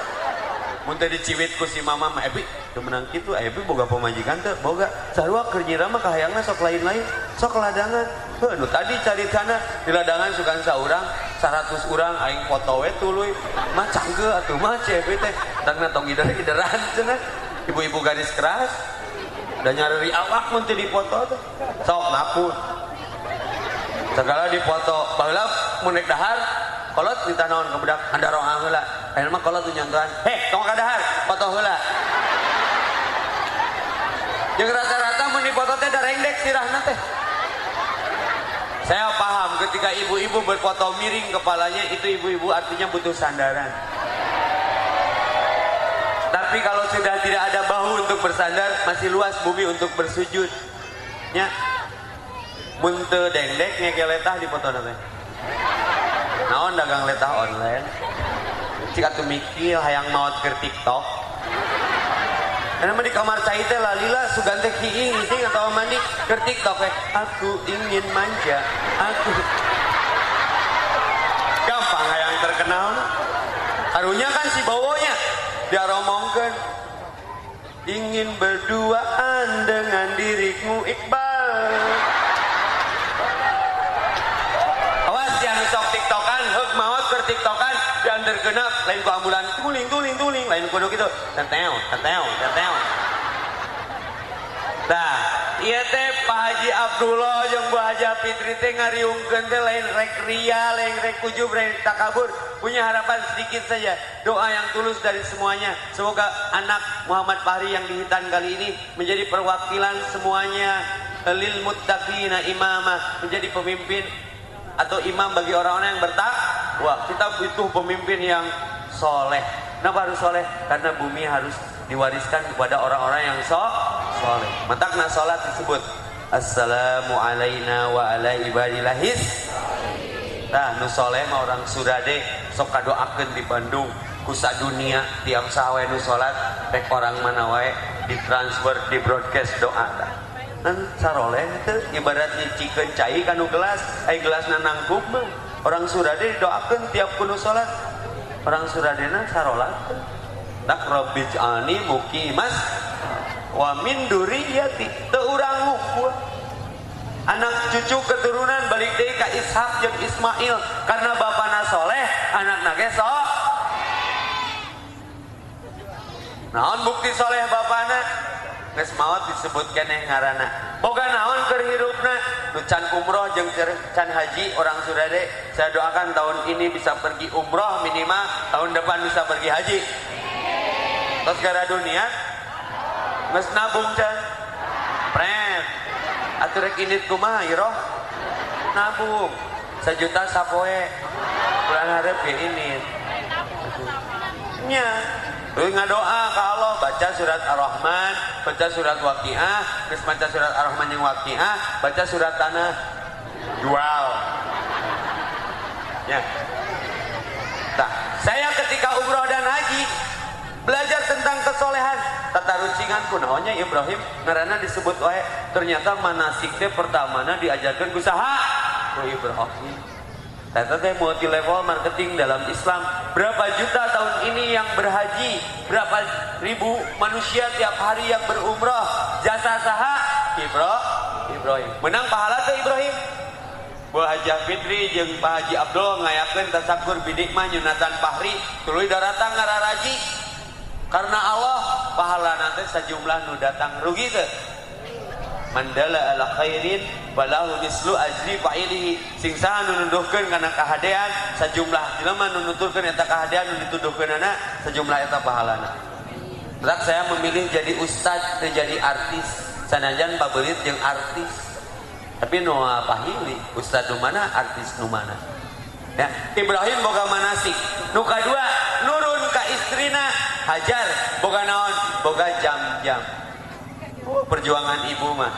mun teh diciwit ku si mama mah Epi teu menang kitu Epi boga pemajikan teh boga. Sarua keur nyiram mah kahayangna sok lain-lain sok ladangan. Heuh nu tadi caritana di ladangan sukan saurang 100 urang aing foto we tuluy mah canggeu atuh mah Epi teh. Tangna tong ider-ideran cenah ibu-ibu garis keras. Udah nyari awak mun teu dipoto teh. Sok napun segala dipoto baheula mun dahar kolot minta naon ke budak handaro heula ayeuna mah kolot tuh nyantuan heh tong ka dahar? Foto heula jeung rata-rata mun dipoto teh da rengdek sirahna teh. Saya paham ketika ibu-ibu berfoto miring kepalanya itu ibu-ibu artinya butuh sandaran. Tapi kalau sudah tidak ada bahu untuk bersandar masih luas bumi untuk bersujud. Nya. Munte dengdek ngeke letah di foto nanti naon dagang letah online jika tuh mikil hayang maut ke tiktok. Karena di kamar cai teh lalila sugan teh kiing sing atau mandi ke tiktok eh. Aku ingin manja aku. Gampang hayang terkenal. Karunya kan si bawonya dia romongkan. Ingin berduaan dengan dirimu Iqbal awas yang sok tiktokan hug maut ke tiktokan tergenap lain ku ambulan tuling tuling tuling lain kudu gitu teteo teteo teteo Nah, iya teh Pak Haji Abdullah yang Bu Haji Fitri teh ngariungkeun teh lain rek ria, lain rek ujub, lain takabur. Punya harapan sedikit saja. Doa yang tulus dari semuanya. Semoga anak Muhammad Fahri yang dihitan kali ini menjadi perwakilan semuanya lil muttaqina imamah, menjadi pemimpin atau imam bagi orang-orang yang bertakwa. Kita butuh pemimpin yang soleh. Kenapa harus soleh? Karena bumi harus diwariskan kepada orang-orang yang so soleh. Matakna salat disebut Assalamu alaina wa ala ibadillahis. Nah, nu soleh mah orang surade sok kadoakeun di Bandung kusa dunia tiap sawe nu salat pek orang mana wae ditransfer di broadcast doa kan saroleh itu ibarat nyicikeun cai kanu gelas ai gelasna nangkup mah orang surade doakeun tiap kudu salat orang suradena sarolat. Dak rabbij'alni muqimas wa min duriyati teu ngumpul anak cucu keturunan balik deui ka Ishak jeung Ismail. Karena bapana soleh anakna ge so naon bukti soleh bapana geus maot disebut keneh ngaranna boga naon keur hirupna? Nu can umroh jeung can haji orang surade saya doakan tahun ini bisa pergi umroh minimal tahun depan bisa pergi haji. Terus gara dunia geus nabung can. Pret. Atuh rek indit iroh nabung. Sejuta sapoe. Bulan hareup ge indit nya Tuh ngadoa ke Allah baca surat Ar-Rahman, baca surat Waqiah, terus baca surat Ar-Rahman yang Waqiah, baca surat Tanah jual. Ya. Nah, saya ketika umroh dan haji belajar tentang kesolehan tata runcingan kunaonnya Ibrahim ngarana disebut wae ternyata manasiknya pertamana diajarkan usaha ku Ibrahim Teh multi level marketing dalam Islam. Berapa juta tahun ini yang berhaji, berapa ribu manusia tiap hari yang berumrah. Jasa saha Ibrahim. Ibrahim. Menang pahala teh Ibrahim. Bu Haji Fitri jeung Pak Haji Abdul ngayakeun tasakur bidik mah nyunatan Fahri tuluy daratan ngararaji. Karena Allah pahala nanti sejumlah nu datang rugi teh mandala ala khairin walahu mislu ajri fa'ilihi. Sing saha nu nuduhkeun kana kahadean sajumlah jelema nu nuturkeun eta kahadean nu dituduhkeun anak sajumlah eta pahalana. Berat saya memilih jadi ustad dan jadi artis. Sanajan pabelit yang artis. Tapi nu pahili ustad nu mana artis nu mana? Ya Ibrahim boga manasik. Nu kadua nurun ka istrina. Hajar boga naon boga jam-jam perjuangan ibu mah.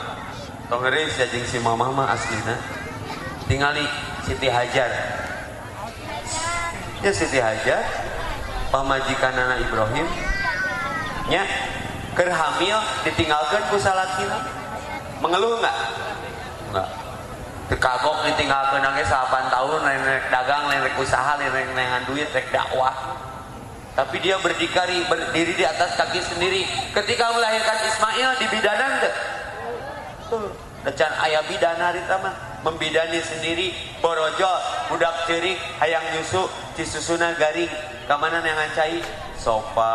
Tongeris ya si mama mah aslina tinggali Siti Hajar. Ya Siti Hajar. Pamajikan anak Ibrahim. Nya ker hamil ditinggalkan ku salakina mengeluh enggak? Enggak. Tekagok ditinggalkan nangis 8 tahun nenek dagang nenek usaha nenek nengan duit nenek dakwah tapi dia berdikari berdiri di atas kaki sendiri. Ketika melahirkan Ismail di bidanan deh Decan ayah bidana mah membidani sendiri borojo budak cerik hayang nyusu cisusuna garing. Ke mana yang ngancai sofa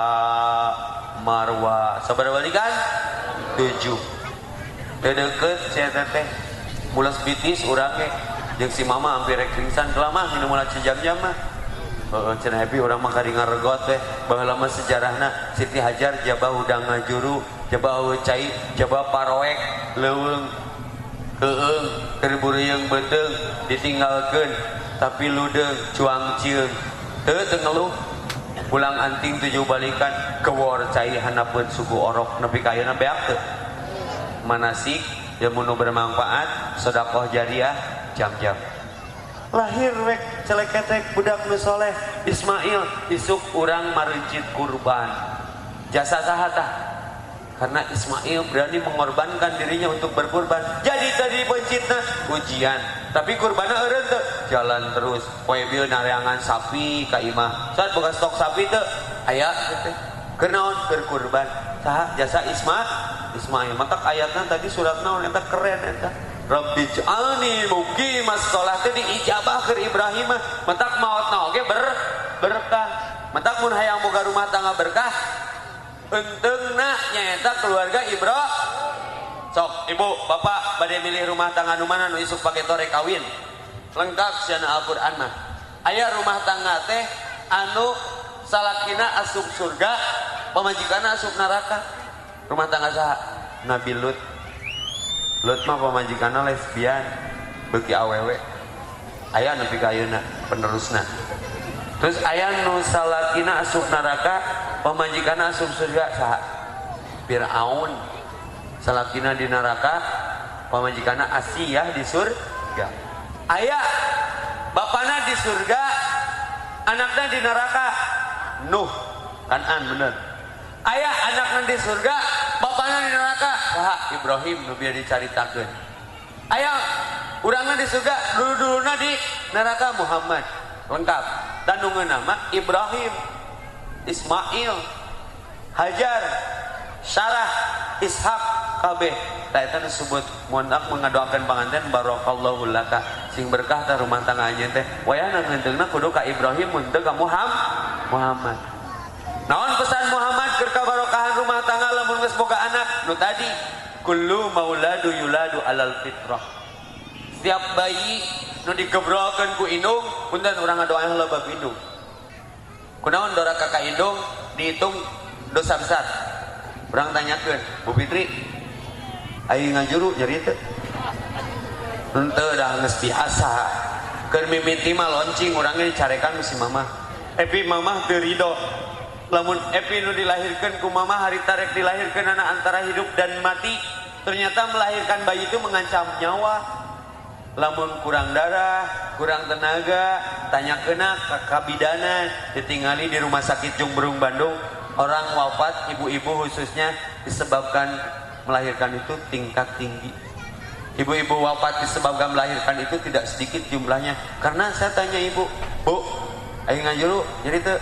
marwa. Sabar balikan tujuh. Deket saya mulas bitis urangnya. Yang si mama hampir rek kelama minum sejam-jam mah Cebi orang ngaregot teh. Lama sejarahna Siti Hajar jaba udang ngajuru jaba cai jaba parowek leuweung keeng terburu yang beuteung ditinggalkeun tapi ludeng cuang cium tengeluh pulang anting tujuh balikan ke war cair hanapun suku orok nepi ka ayeuna beak manasik ilmu bermanfaat sedekah jariah jam-jam. Lahir rek celeketek budak nu soleh. Ismail isuk orang marujit kurban. Jasa sahata. Karena Ismail berani mengorbankan dirinya untuk berkurban. Jadi tadi pencipta ujian. Tapi kurbannya eureun tuh jalan terus. Poe bil nareangan sapi ka imah saat bukan stok sapi tuh aya gitu kenaon berkurban. Sah jasa Isma Ismail. Matak ayatnya tadi surat naon eta keren eta Rabbi ja'alni mugi mas sholat itu diijabah ke Ibrahim. Mentak maut na oke ber berkah. Mentak mun hayang boga rumah tangga berkah. Entengna nyata keluarga Ibro sok ibu bapak pada milih rumah tangga nu mana nu isuk pakai tore kawin? Lengkap siana Al-Qur'an mah. Aya rumah tangga teh anu salakina asup surga pemajikana asup neraka. Rumah tangga sah Nabi Lut Lut mah pemajikanna lesbian. Beki awewe. Ayah nepi ka ayeuna penerusna. Terus ayah nu salakina asup neraka pemajikanna asup surga saha? Fir'aun. Salakina di neraka pemajikanna Asiyah di surga. Ayah bapana di surga anaknya di neraka. Nuh. Kanan bener. Ayah anaknya di surga bapaknya di neraka. Wah Ibrahim nu biar dicaritakeun ayah urangna di surga dulu-duluna di neraka Muhammad. Lengkap. Dan nunggu nama Ibrahim Ismail Hajar Sarah Ishak kabeh eta disebut mundak mengadoakan panganten barakallahu laka. Sing berkah ta rumah tangga teh. Wayahna ngenteungna kudu ka Ibrahim mun ka Muhammad Muhammad. Naon pesan Muhammad boga anak nu tadi. Kullu mauladu yuladu alal fitrah. Setiap bayi nu digebrokeun ku indung punten urang ngadoakeun loba indung kunaon dora ka indung dihitung dosa besar. Urang tanyakeun Bu Fitri aing ngajuru nyeri teu henteu da geus biasa. Keur mimiti mah loncing urang carekan si mamah. Eh, Epi mamah teu ridho lamun Epi nu dilahirkan ku mama hari tarek dilahirkan anak antara hidup dan mati ternyata melahirkan bayi itu mengancam nyawa. Lamun kurang darah kurang tenaga tanya kena kakak bidana ditinggali di rumah sakit Jungberung Bandung. Orang wafat ibu-ibu khususnya disebabkan melahirkan itu tingkat tinggi. Ibu-ibu wafat disebabkan melahirkan itu tidak sedikit jumlahnya. Karena saya tanya ibu bu ayo ngajuru jadi tuh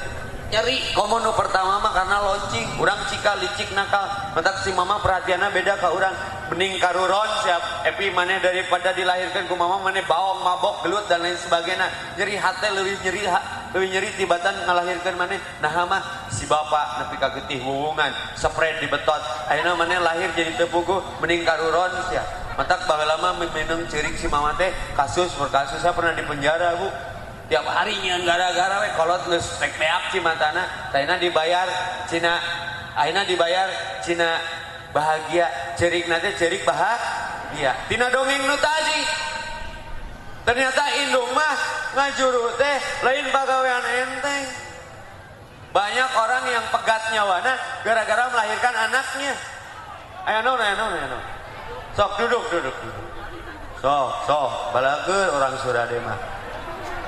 nyeri komono pertama mah karena launching orang cika licik nakal mentak si mama perhatiannya beda ke orang bening karuron siap. Epi mana daripada dilahirkan ku mama mana bawang mabok gelut dan lain sebagainya. Nyeri hati lebih nyeri lebih nyeri tibatan ngelahirkan mana nah mah si bapak nepi kagetih hubungan. Spread di betot. Akhirnya mana lahir jadi tepuku bening karuron siap. Matak lama minum cerik si mama teh. Kasus per kasus saya pernah di penjara bu tiap hari nyian gara-gara taina dibayar cina aina dibayar cina bahagia. Cerik nanti cerik bahagia. Tina dongeng nu tadi ternyata indung mah ngajuru teh lain pagawean enteng. Banyak orang yang pegat nyawana gara-gara melahirkan anaknya. Ayo no ayo no ayo no sok duduk duduk duduk. Sok sok. Balager orang surade mah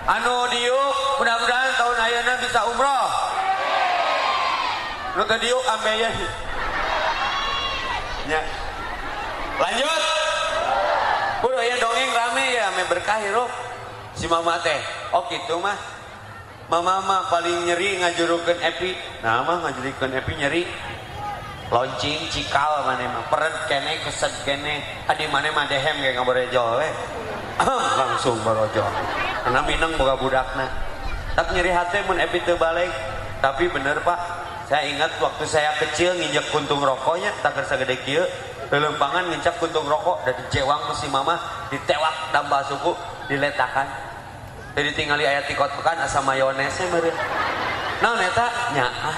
anu diu mudah-mudahan tahun ayana bisa umroh nu teh diu ambeyan nya lanjut. Kudu aya dongeng rame ya ame berkah hirup si mama teh. Oh gitu mah. Mama mah paling nyeri ngajurukeun epi. Nah mah ngajurukeun epi nyeri. Launching cikal mana mah. Peret kene keset kene. Adi mana mah dehem kayak ngaborejo we. Langsung barojo karena Minang boga budakna. Tak nyeri hati mun epi teu balik. Tapi bener Pak. Saya ingat waktu saya kecil nginjek kuntung rokoknya tak kerasa gede kieu. Lelempangan nginjak kuntung rokok dari jewang si mama ditewak tambah suku diletakan. Jadi tinggali ayat tikot pekan asam mayonesnya meureun. Nah eta? Nya ah.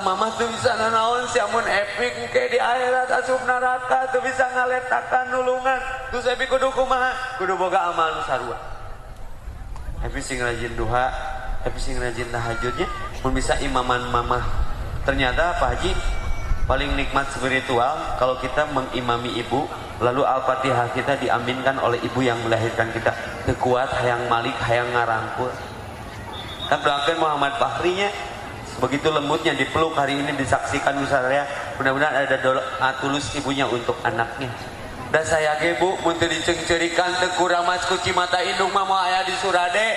Mama tuh bisa nanaon si amun epik ke di akhirat asup neraka tuh bisa ngaletakan nulungan. Terus epik kudu kumaha? Kudu boga amal nu sarua. Epic sing rajin duha epic sing rajin tahajudnya pun bisa imaman mama ternyata Pak Haji paling nikmat spiritual kalau kita mengimami ibu lalu al-fatihah kita diaminkan oleh ibu yang melahirkan kita. Kekuat hayang malik hayang ngarangkul. Kita doakan Muhammad Fahrinya begitu lembutnya dipeluk hari ini disaksikan misalnya mudah-mudahan ada doa tulus ibunya untuk anaknya dan saya bu untuk dicengcerikan teku ramas kuci mata indung mama ayah di surade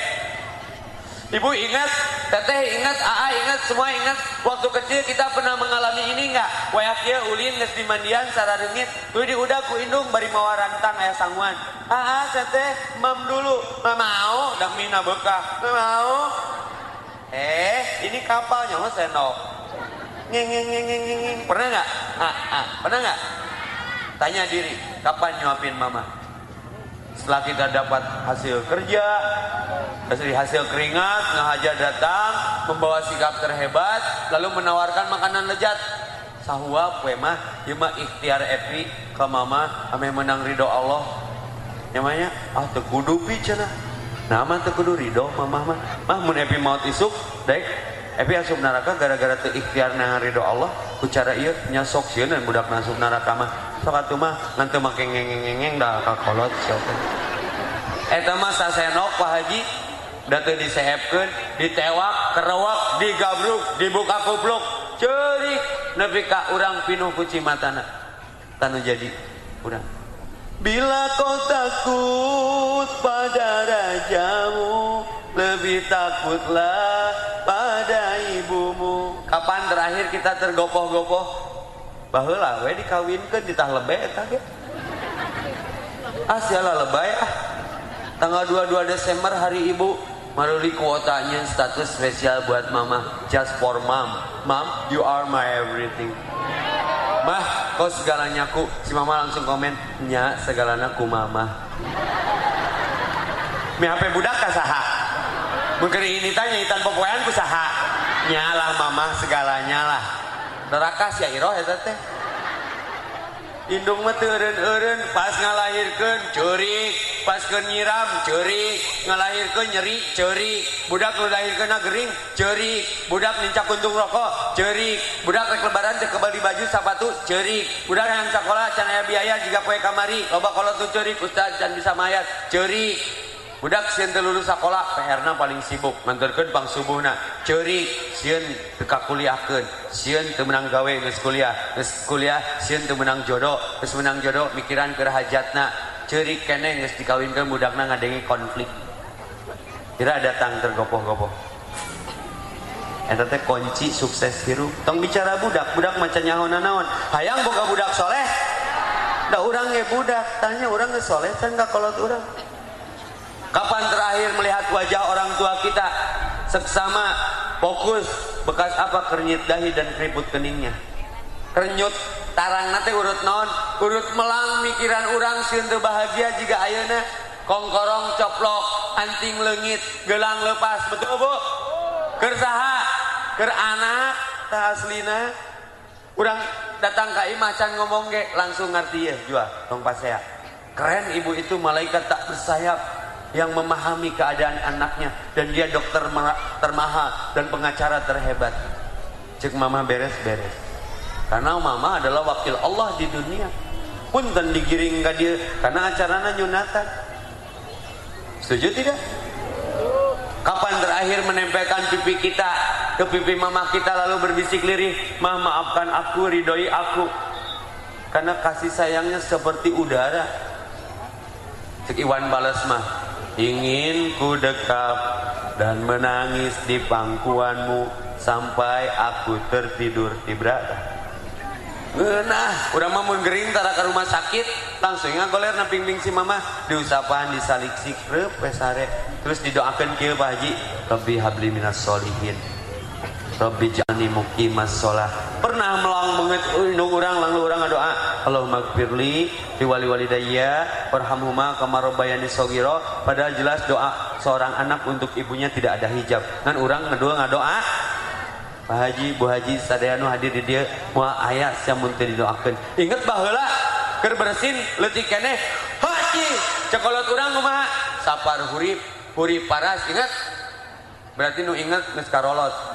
ibu ingat teteh ingat aa ingat semua ingat waktu kecil kita pernah mengalami ini enggak wayak ya ulin nges di mandian sararengit tuh di udah ku indung bari mawa rantang ayah sangguan aa teteh mam dulu mau dak mina bekah mau Eh, ini kapalnya lo senok. Ngeng ngeng ngeng. Pernah nggak? Ah, ah, pernah nggak? Tanya diri, kapan nyuapin mama? Setelah kita dapat hasil kerja, hasil hasil keringat, ngahajar datang, membawa sikap terhebat, lalu menawarkan makanan lezat. Sahua kue mah, ya ikhtiar epi ke mama, ame menang ridho Allah. Namanya, ah tekudupi cina nama teu kudu ridho mamah mah mah mun epi maut isuk daek epi asup neraka gara-gara teu ikhtiar nang ridho Allah. Ku cara ieu nya sok sieun dan budak masuk neraka mah sok atuh mah ngan teu make ngengeng-ngengeng da kakolot sok eta mah sasenok Pak Haji. Da teu disehepkeun ditewak kerewak digabruk dibuka kupluk. Ceurik nepi ka urang pinuh ku cimatana tanu jadi urang. Bila kau takut pada rajamu Lebih takutlah pada ibumu. Kapan terakhir kita tergopoh-gopoh Bahula we dikawinkan ditah lebay eta ge Ah lebay ah Tanggal 22 Desember hari ibu Maruli kuotanya status spesial buat mama Just for mom Mom you are my everything Mah, kau segalanya ku. Si mama langsung komen, nya segalanya ku mama. Mi HP budak ka saha? Mungkin ini tanya itan popoyan ku saha? Nyalah mama segalanya lah. neraka Syairoh eta teh? Indung mati eureun-eureun pas ngalahirkeun ceurik, pas keur nyiram ceurik, ngalahirkeun nyeri ceurik, budak ngalahirkeunna gering ceurik, budak nincak kuntung rokok ceurik, budak rek lebaran teh kebali baju sepatu ceurik, budak yang sekolah can aya biaya jika poe kamari, loba kolot tu ceurik, ustaz can bisa mayat ceurik, budak siente lulus sekolah PRna paling sibuk. Manturkan bang subuhna. Sieun sian teka sieun teu meunang gawe nges kuliah. Nges kuliah sieun teu meunang jodoh. Nges meunang jodoh mikiran keur kerhajatna ceri kene nges dikawinkan budakna ngadengi konflik. Kira datang tergopoh-gopoh. Eta teh kunci sukses hirup. Tong bicara budak, budak macan nyaho naon. Hayang boga budak soleh. Da urang ge budak, tanya urang ge soleh, teh enggak kolot urang? Kapan terakhir melihat wajah orang tua kita? Seksama fokus bekas apa? Kernyit dahi dan keriput keningnya. Kernyut tarang nanti urut non. Urut melang mikiran orang sintu bahagia jika ayana kongkorong coplok anting lengit gelang lepas. Betul bu? Kersaha ker anak aslina. Orang datang ke macan ngomong ge langsung ngerti ya jual tong pasea. Keren ibu itu malaikat tak bersayap yang memahami keadaan anaknya. Dan dia dokter termahal dan pengacara terhebat. Cek mama beres-beres. Karena mama adalah wakil Allah di dunia. Pun dan digiring ke dia karena acaranya nyunatan. Setuju tidak? Kapan terakhir menempelkan pipi kita ke pipi mama kita lalu berbisik lirih mah maafkan aku ridhoi aku. Karena kasih sayangnya seperti udara. Cek Iwan balas mah ingin ku dekap dan menangis di pangkuanmu sampai aku tertidur di berada Nah, udah mau gering tara ke rumah sakit, langsung goler na ping si mama. Diusapan disalik sikrep pesare terus didoakan kieu Pak Haji, Rabbi habli minas solihin. Rabbi jani mukimas sholah. Pernah melang banget indung orang lalu orang doa. Allahumma gfirli di wali wali daya warhamhuma kamarobayani sogiro padahal jelas doa seorang anak untuk ibunya tidak ada hijab. Kan orang ngedua doa. Pak Haji, Bu Haji, sadayanu hadir di dia. Mau ayat yang muntah didoakan ingat bahwa ker bersin kene Haji cekolot orang kumaha? Sapar hurip hurip paras ingat? Berarti nu ingat neskarolot baru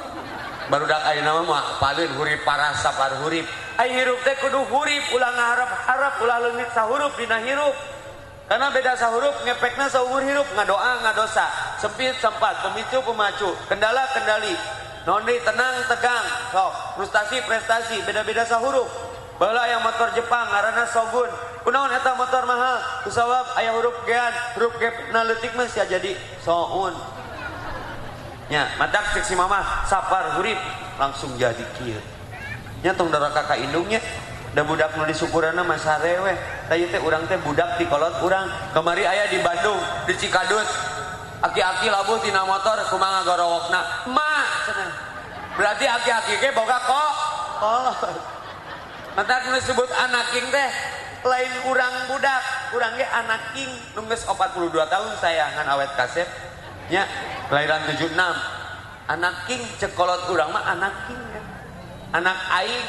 dak ayo nama mah paling hurip paras sapar hurip. Ay hirup teh kudu hurip ulah ngaharap harap ulah leungit sahurup dina hirup. Karena beda sahurup ngepekna saumur hirup ngadoa ngadosa. Sempit sempat pemicu pemacu. Kendala kendali. Noni tenang tegang. Sok frustasi prestasi beda-beda sahurup. Bala yang motor Jepang karena sogun. Kunaon eta motor mahal? Kusawab ayah huruf gean huruf ge na leutik mah jadi. Soun nya madak cek si mama. Sapar hurip. Langsung jadi kieu. Nya tong dara kakak indungnya da budak nu di syukurana mah sarewe teh teh urang teh budak di kolot urang. Kemari aya di Bandung di Cikadut. Aki-aki labuh tina motor kumaha gorowokna ma cenah. Berarti aki-aki ge boga kok kolot. Matak nu disebut anaking teh lain urang budak. Urang ge anaking. Nu 42 tahun saya ngan awet kasep ya kelahiran 76 anak king cekolot urang mah anak king Ya. anak aing.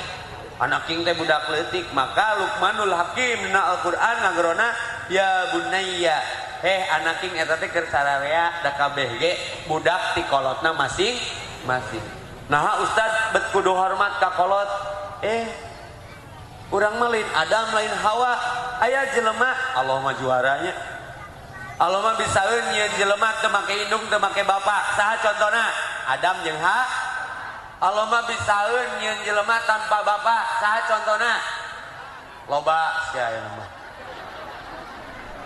Anak king teh budak letik maka Luqmanul Hakim dina Al-Qur'an nagrona ya bunayya heh anak king eta teh keur sararea da kabeh ge budak ti kolotna masing masing nah ustad bet kudu hormat ka kolot. Eh urang mah lain Adam lain Hawa. Aya jelema. Allah mah juaranya. Allahmah bisa teu make induk teu make bapak. Saha contona? Adam jeung Ha. Aloma bisa nyeun jelema tanpa bapak. Saha contona? loba sia mah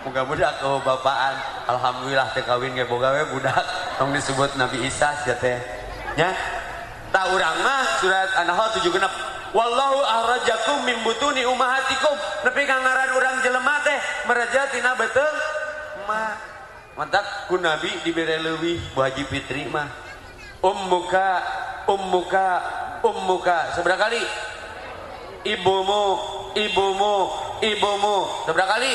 Boga budak ke euh bapaan. Alhamdulillah teu kawin ge boga we budak. Tong disebut Nabi Isa sia teh. Nya? Tak urang mah surat An-Nahl 76 Wallahu ahrajakum min butuni ummahatikum. Nepi ka ngaran urang jelema teh meraja tina beteung mah mantap ku nabi diberi bu haji fitri mah ummuka ummuka ummuka seberapa kali? Ibumu ibumu ibumu. Seberapa kali?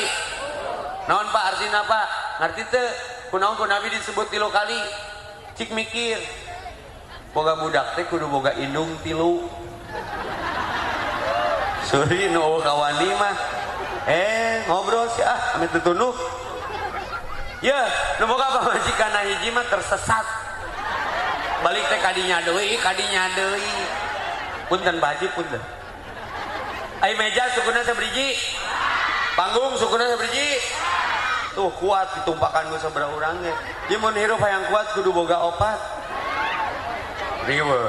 Naon pak? Artinya apa? Ngerti teh? Kunaon ku nabi disebut tilu kali. Cik mikir. Boga budak teh kudu boga indung tilu. Sorry no kawani mah eh ngobrol sih ah. Amit tutunuh ya nemoga apa? Majikan hiji mah tersesat. Balik teh kadinya deui kadinya deui. Punten baji punten. Ai meja sukuna sabriji panggung sukuna sabriji tuh kuat ditumpakan gue seberapa orangnya dia mau yang kuat kudu boga opat. Riwe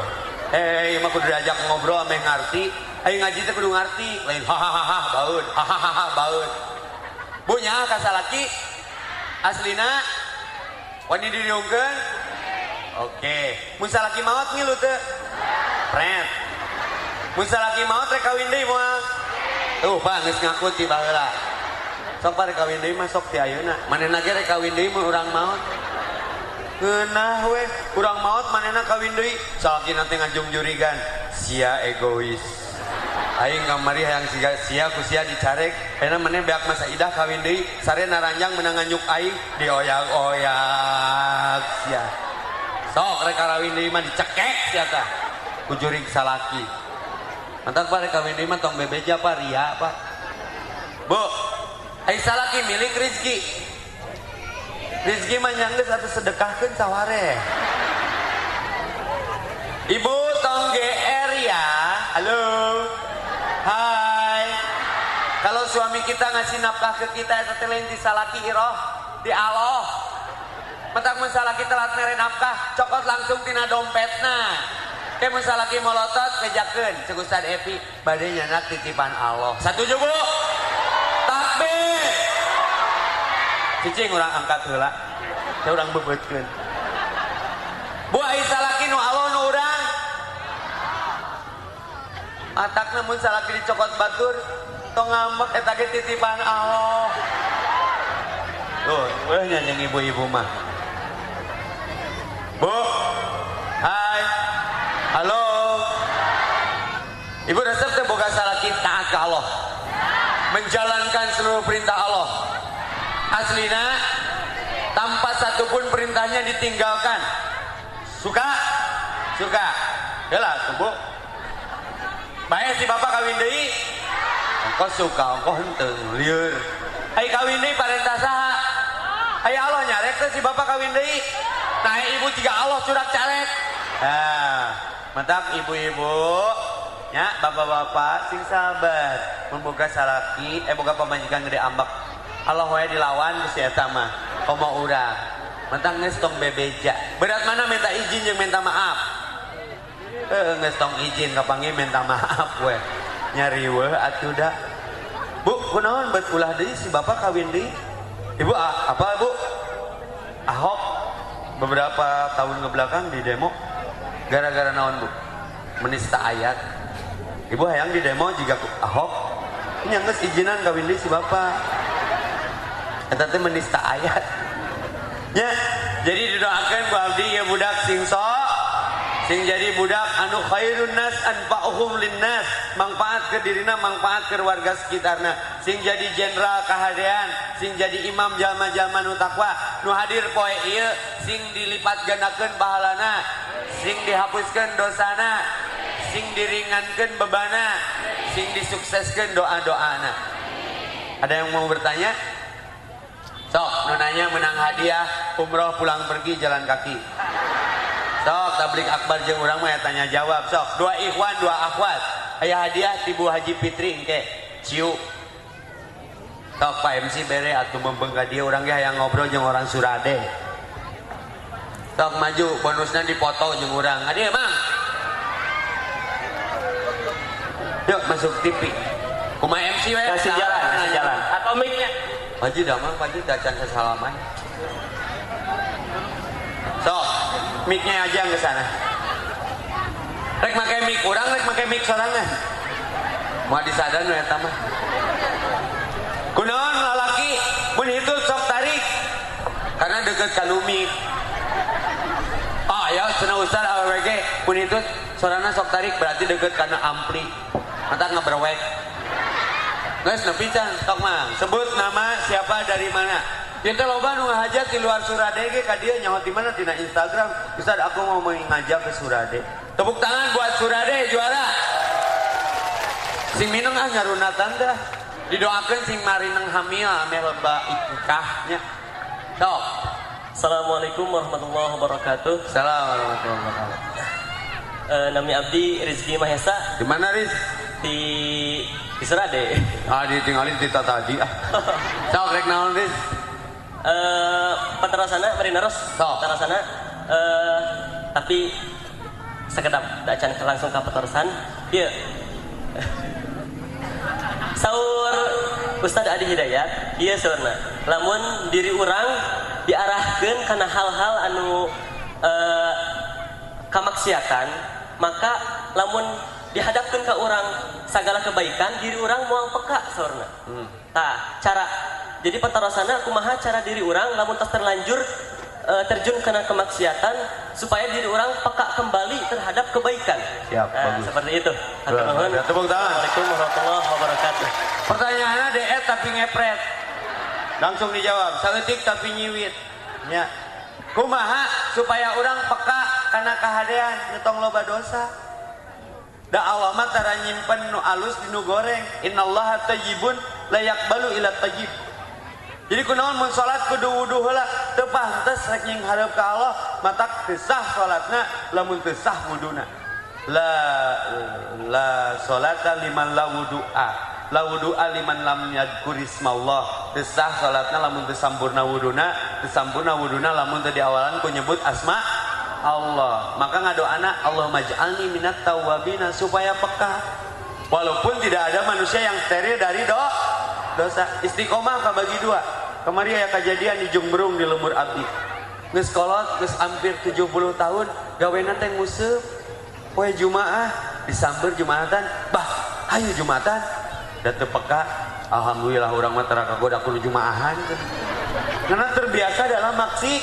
eh mah kudu diajak ngobrol ame ngarti. Ayo ngaji teh kudu ngarti. Lain hahaha baut hahaha baut bunya kasalaki aslina? Wani diriungkeun Oke. Mun salaki maot ngilu teu Pret. Mun salaki maot rek kawin deui moal Tuh Pak geus ngaku ti baheula Sok pare kawin deui mah sok ti ayeuna. Manehna ge rek kawin deui mun urang maot Kenah weh. Urang maot manehna kawin deui salaki nanti ngajung jurigan. Sia egois. Aing kamari hayang sia sia ku sia dicarek, enak maneh beak masa idah kawin deui, sare naranjang menang nganyuk aing dioyak-oyak sia. Sok rek kawin deui mah dicekek sia tah. Ku jurig salaki. Mantap pak rek kawin deui mah tong bebeja pak ria pak. Bu, ai salaki milik rezeki. Rizki manyangges atau sedekahkan saware. Ibu tong GR ya. Halo. Kalau suami kita ngasih nafkah ke kita eta teh lain disalaki iroh di Allah. Mentak masalah kita telat mere nafkah, cokot langsung tina dompetna. Ke masalaki molotot kejakeun cek Ustaz Epi bade nyana titipan Allah. Satu Bu? Takbir. Cicing orang angkat heula. Saya orang bebetkeun. Bu Aisyah laki nu Allah nu urang. Atakna mun salaki dicokot batur, tong ngambek eta ge titipan Allah. Tuh, weh nyanyi ibu-ibu mah. Bu. Hai. Halo. Ibu resep teh boga salaki taat ke Allah. Menjalankan seluruh perintah Allah. Aslina tanpa satupun perintahnya ditinggalkan. Suka? Suka. Yalah, tubuh. Baik si bapak kawin deui. Engkau suka, engkau henteu lieur. Hai kawin deui parentah saha? Hai Allah nyarek teh si bapak kawin deui. Nah ibu tiga Allah surat carek. Nah, mantap ibu-ibu. Ya, bapak-bapak sing sabar membuka salaki, eh boga pamajikan gede ambak Allah wae dilawan geus eta mah komo urang mentang geus tong bebeja berat mana minta izin yang minta maaf eh geus tong izin kapangi minta maaf we nyari we atuh da Bu kunaon bet ulah deui? Si bapak kawin deui? Ibu apa Bu? Ahok. Beberapa tahun ke belakang di demo. Gara-gara naon Bu? Menista ayat. Ibu hayang di demo jika Ahok. Nyangges izinan kawin deui si bapak. Eta teh menista ayat. Ya, jadi didoakan Bu Abdi ya budak sing sok. Sing jadi budak anu khairun nas anfa'uhum linnas manfaat ke dirina manfaat ke warga sekitarna sing jadi jenderal kahadean sing jadi imam jalma-jalma nu takwa nu hadir poe ieu sing dilipat gandakeun pahalana sing dihapuskeun dosana sing diringankeun bebana sing disukseskeun doa-doana ada yang mau bertanya Sok, nonanya menang hadiah umroh pulang pergi jalan kaki. Sok, tablik akbar jeung urang mah ya tanya jawab. Sok, dua ikhwan, dua akhwat. Aya hadiah tibu Haji Fitri engke. Ciu. Sok Pak MC bere atuh mempeng ka dia urang ge hayang ngobrol jeung orang Surade. Sok maju bonusnya dipoto jeung urang. Hadiah, Mang. Yuk masuk TV. Kuma MC we. Kasih jalan, kasih jalan. Atau mic-nya. Haji damang, Haji dacan kesalaman. So, mic-nya aja yang ke sana. Rek pakai mic kurang, rek pakai mic sorangan. Mau disadar nu eta mah. Kunaon lalaki mun itu sok tarik karena deket kalumi. Ah ya, cenah ustaz AWG mun itu sorana sok tarik berarti deket karena ampli. Mata ngeberwek. Guys, nepi can, tok. Sebut nama siapa dari mana. Kita loba nu ngajak di luar Surade ge ka dia nyaho di mana tina Instagram. Ustaz aku mau ngajak ke Surade. Tepuk tangan buat Surade juara. Sing mineng ah nyarunatan dah. Didoakan sing marineng hamil ame lomba ikahnya. Tok. Assalamualaikum warahmatullahi wabarakatuh. Assalamualaikum warahmatullahi wabarakatuh. Uh, Nami Abdi Rizki Mahesa Di mana Riz? di di Serade. Ah ditinggalin kita tadi ah. Sok rek naon Riz? Eh, patarasana Marinaros. Sok. Patarasana. Eh, tapi sekedap da can langsung ke patarasan. Iya. Saur Ustad Adi Hidayat, iya saurna. Lamun diri orang diarahkan karena hal-hal anu eh, kamaksiatan, maka lamun dihadapkan ke orang segala kebaikan, diri orang muang peka saurna. Tah, cara jadi patarasana kumaha cara diri orang lamun terlanjur eh, terjun kena kemaksiatan supaya diri orang peka kembali terhadap kebaikan. Siap, Nah, bagus. seperti itu. Hatur nuhun. Ya, tepuk tangan. Assalamualaikum warahmatullahi wabarakatuh. Pertanyaannya DE tapi ngepret. Langsung dijawab. Saeutik tapi nyiwit. Ya. Kumaha supaya orang peka karena kehadean nyetong loba dosa. Da awama tara nyimpen nu alus di nu goreng. Innallaha tayyibun la yaqbalu ila tayyib. Jadi kunaon mun salat kudu wudu heula teu pantes rek hareup ka Allah matak teu sah salatna lamun teu sah wuduna. La la salata liman la wudu'a. La wudu'a liman lam yadkurismallah. Teu sah salatna lamun teu sampurna wuduna, teu sampurna wuduna lamun teu diawalan ku nyebut asma Allah. Maka ngadoana Allahumma ij'alni minat tawwabina supaya peka. Walaupun tidak ada manusia yang steril dari do dosa. Istiqomah kabagi dua. Kemarin aya kejadian di Jumbrung di Lembur Abdi. Geus kolot, geus hampir 70 tahun, gawena teh nguseup. Poe Jumaah disamber Jumatan, bah, ayo Jumatan. Da teu peka, alhamdulillah urang mah tara kagoda kudu Jumaahan. Karena terbiasa dalam maksi.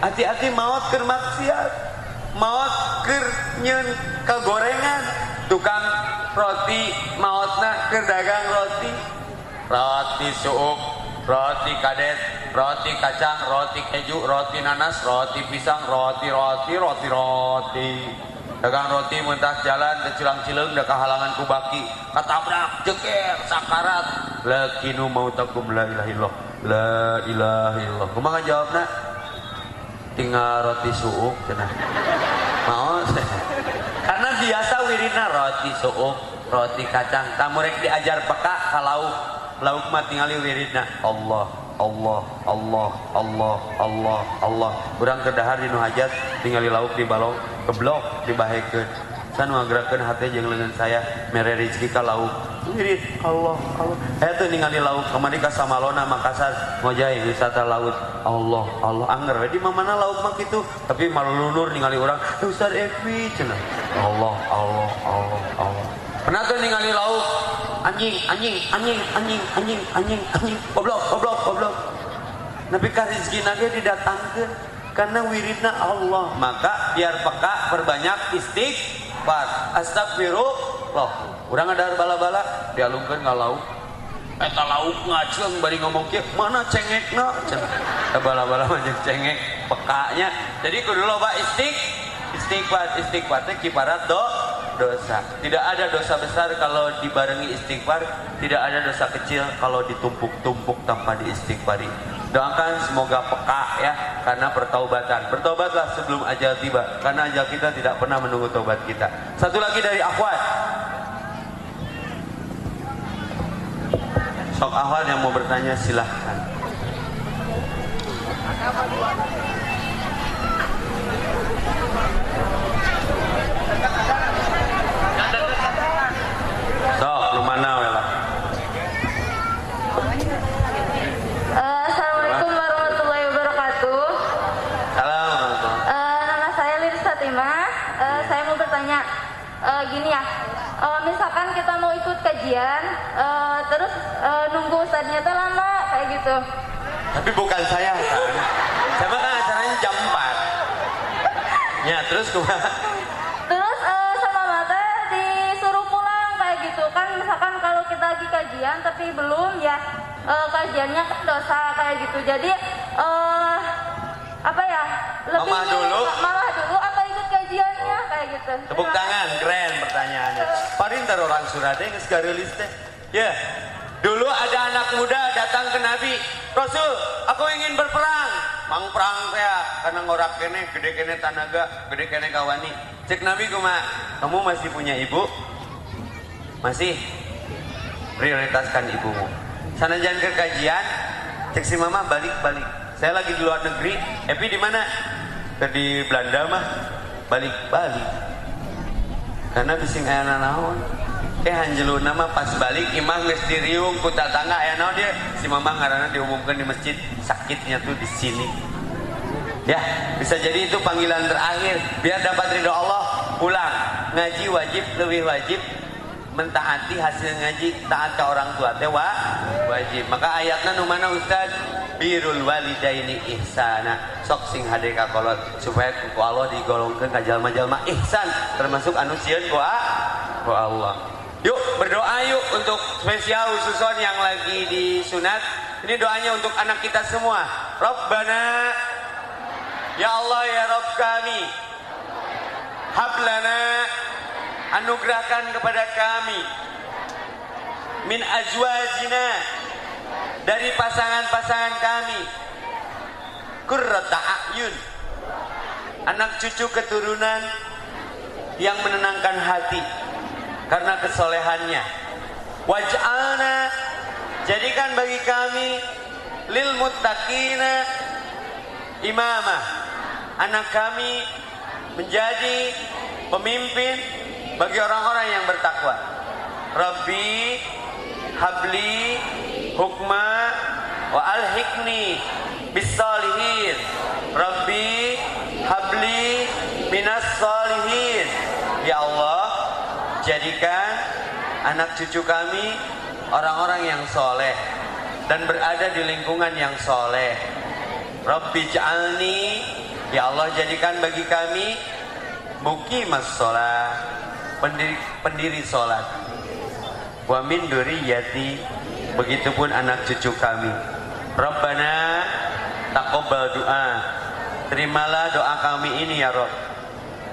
Hati-hati maut keur maksiat. Maut keur nyeun kagorengan. Tukang roti mautna keur dagang roti. Roti suuk, roti kadet, roti kacang, roti keju, roti nanas, roti pisang, roti roti, roti roti. Dagang roti mentah jalan ke cilang-cileung da kahalangan ku baki, katabrak, jeker, sakarat. Lakinu mautakum la ilaha illallah. La ilaha illallah. Kumaha jawabna? Tinggal roti suuk cenah. Mau Karena biasa wiridna roti suuk, roti kacang. Tamurek diajar peka ka lauk. Mah tingali wiridna Allah, Allah, Allah, Allah, Allah, Allah. Urang kedahar di nu hajat tingali lauk di balong keblok dibahekeun. San ngagerakkeun hate jeung leungeun saya mere rezeki ka lauk. Wirid Allah, Allah. Tuh ningali lauk kemari ka Samalona Makassar ngojai wisata laut. Allah, Allah anger di mana lauk mah kitu. Tapi malulunur ningali urang, Ustaz Evi cenah. Allah, Allah, Allah, Allah. Pernah tuh ningali lauk anjing, anjing, anjing, anjing, anjing, anjing, anjing, goblok, goblok, goblok. Tapi ka rezeki nage didatangkeun karena wiridna Allah. Maka biar peka perbanyak istighfar. Astagfirullah. Urang ada bala-bala dialungkeun ka lauk. Eta lauk ngaceng bari ngomong kieu, mana cengekna? Cenah. Bala-bala jeung cengek pekanya. Jadi kudu loba istig istighfar istighfar teh kiparat do dosa. Tidak ada dosa besar kalau dibarengi istighfar, tidak ada dosa kecil kalau ditumpuk-tumpuk tanpa diistighfari. Doakan semoga peka ya karena pertaubatan. Bertobatlah sebelum ajal tiba karena ajal kita tidak pernah menunggu tobat kita. Satu lagi dari akhwat. Sok akhwat yang mau bertanya silahkan lu mana wela? Eh, Assalamualaikum warahmatullahi wabarakatuh. Salam. Eh, nama saya Liris Eh, saya mau bertanya, eh, gini ya, eh, misalkan kita mau ikut kajian, eh, terus eh, nunggu ustadznya tuh lama kayak gitu. Tapi bukan saya kan. Saya mah kan acaranya jam 4. Ya, terus kumaha? Terus eh, sama mata disuruh pulang kayak gitu kan, misalkan kalau kita lagi kajian tapi belum ya eh, kajiannya kan dosa kayak gitu. Jadi eh, apa ya? Lebih Mamah dulu. milih mamah dulu atau ikut kajiannya gitu. Tepuk tangan, keren pertanyaannya. Paling ntar orang surade geus garelis teh. Ya. Dulu ada anak muda datang ke Nabi. Rasul, aku ingin berperang. Mang perang teh ya, karena ngorak kene, gede kene tanaga, gede kene kawani. Cek Nabi kumaha? Kamu masih punya ibu? Masih. Prioritaskan ibumu. Sanajan ke kajian, cek si mama balik balik saya lagi di luar negeri Epi di mana di Belanda mah balik balik karena bising aya naon? Eh hanjelu nama pas balik imah geus diriung ku tatangga aya naon dia? Si mama ngaranna diumumkan di masjid sakitnya tuh di sini. Ya bisa jadi itu panggilan terakhir biar dapat ridho Allah pulang. Ngaji wajib lebih wajib mentaati hasil ngaji taat ke orang tua teh wa, wajib. Maka ayatnya nu mana Ustaz birul walidaini ihsana. Sok sing hade ka supaya ku Allah digolongkeun ka jalma-jalma ihsan termasuk anu sieun ku Allah. Yuk berdoa yuk untuk spesial khususon yang lagi disunat. Ini doanya untuk anak kita semua. Rabbana Ya Allah ya Rabb kami Hablana Anugerahkan kepada kami Min azwajina Dari pasangan-pasangan kami. Kurrata a'yun. Anak cucu keturunan Yang menenangkan hati Karena kesolehannya. Waj'alna Jadikan bagi kami Lil muttaqina Imamah Anak kami menjadi pemimpin bagi orang-orang yang bertakwa. Rabbi habli hukma wa alhikni bisalihin. Rabbi habli minas salihin. Ya Allah, jadikan anak cucu kami orang-orang yang soleh dan berada di lingkungan yang soleh. Rabbi ja'alni Ya Allah jadikan bagi kami Mukimas sholat Pendiri, pendiri sholat Wa min duriyati Begitupun anak cucu kami. Rabbana Taqobbal doa Terimalah doa kami ini ya Rabb.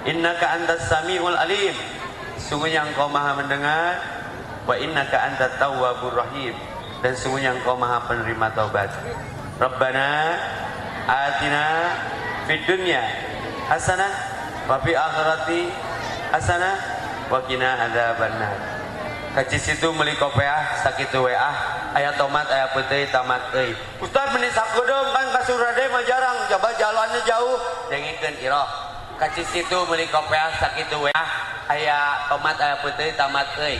Innaka antas sami'ul alim. Sungguhnya engkau maha mendengar Wa innaka antat tawwabur rahim. Dan sungguhnya engkau maha penerima taubat. Rabbana Atina fid dunya hasanah wa fi akhirati hasanah wa qina adzabannar kaci situ meuli kopiah sakitu WA aya tomat aya peuteui tamat euy Ustaz meni sakedeung kan ka Surade mah jarang. Coba jalannya jauh. Dengikeun iroh. Kaci situ meuli kopiah sakitu WA aya tomat aya peuteui tamat euy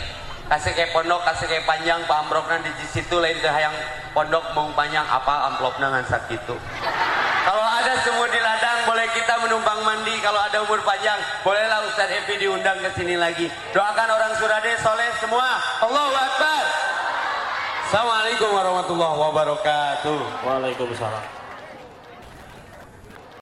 kasih ke pondok kasih ke panjang pamrokna di situ lain teh hayang pondok mung panjang apa amplopna ngan sakitu kalau ada semua kita menumpang mandi. Kalau ada umur panjang, bolehlah Ustaz Epi diundang ke sini lagi. Doakan orang Surade soleh semua. Allahu Akbar. Assalamualaikum warahmatullahi wabarakatuh. Waalaikumsalam.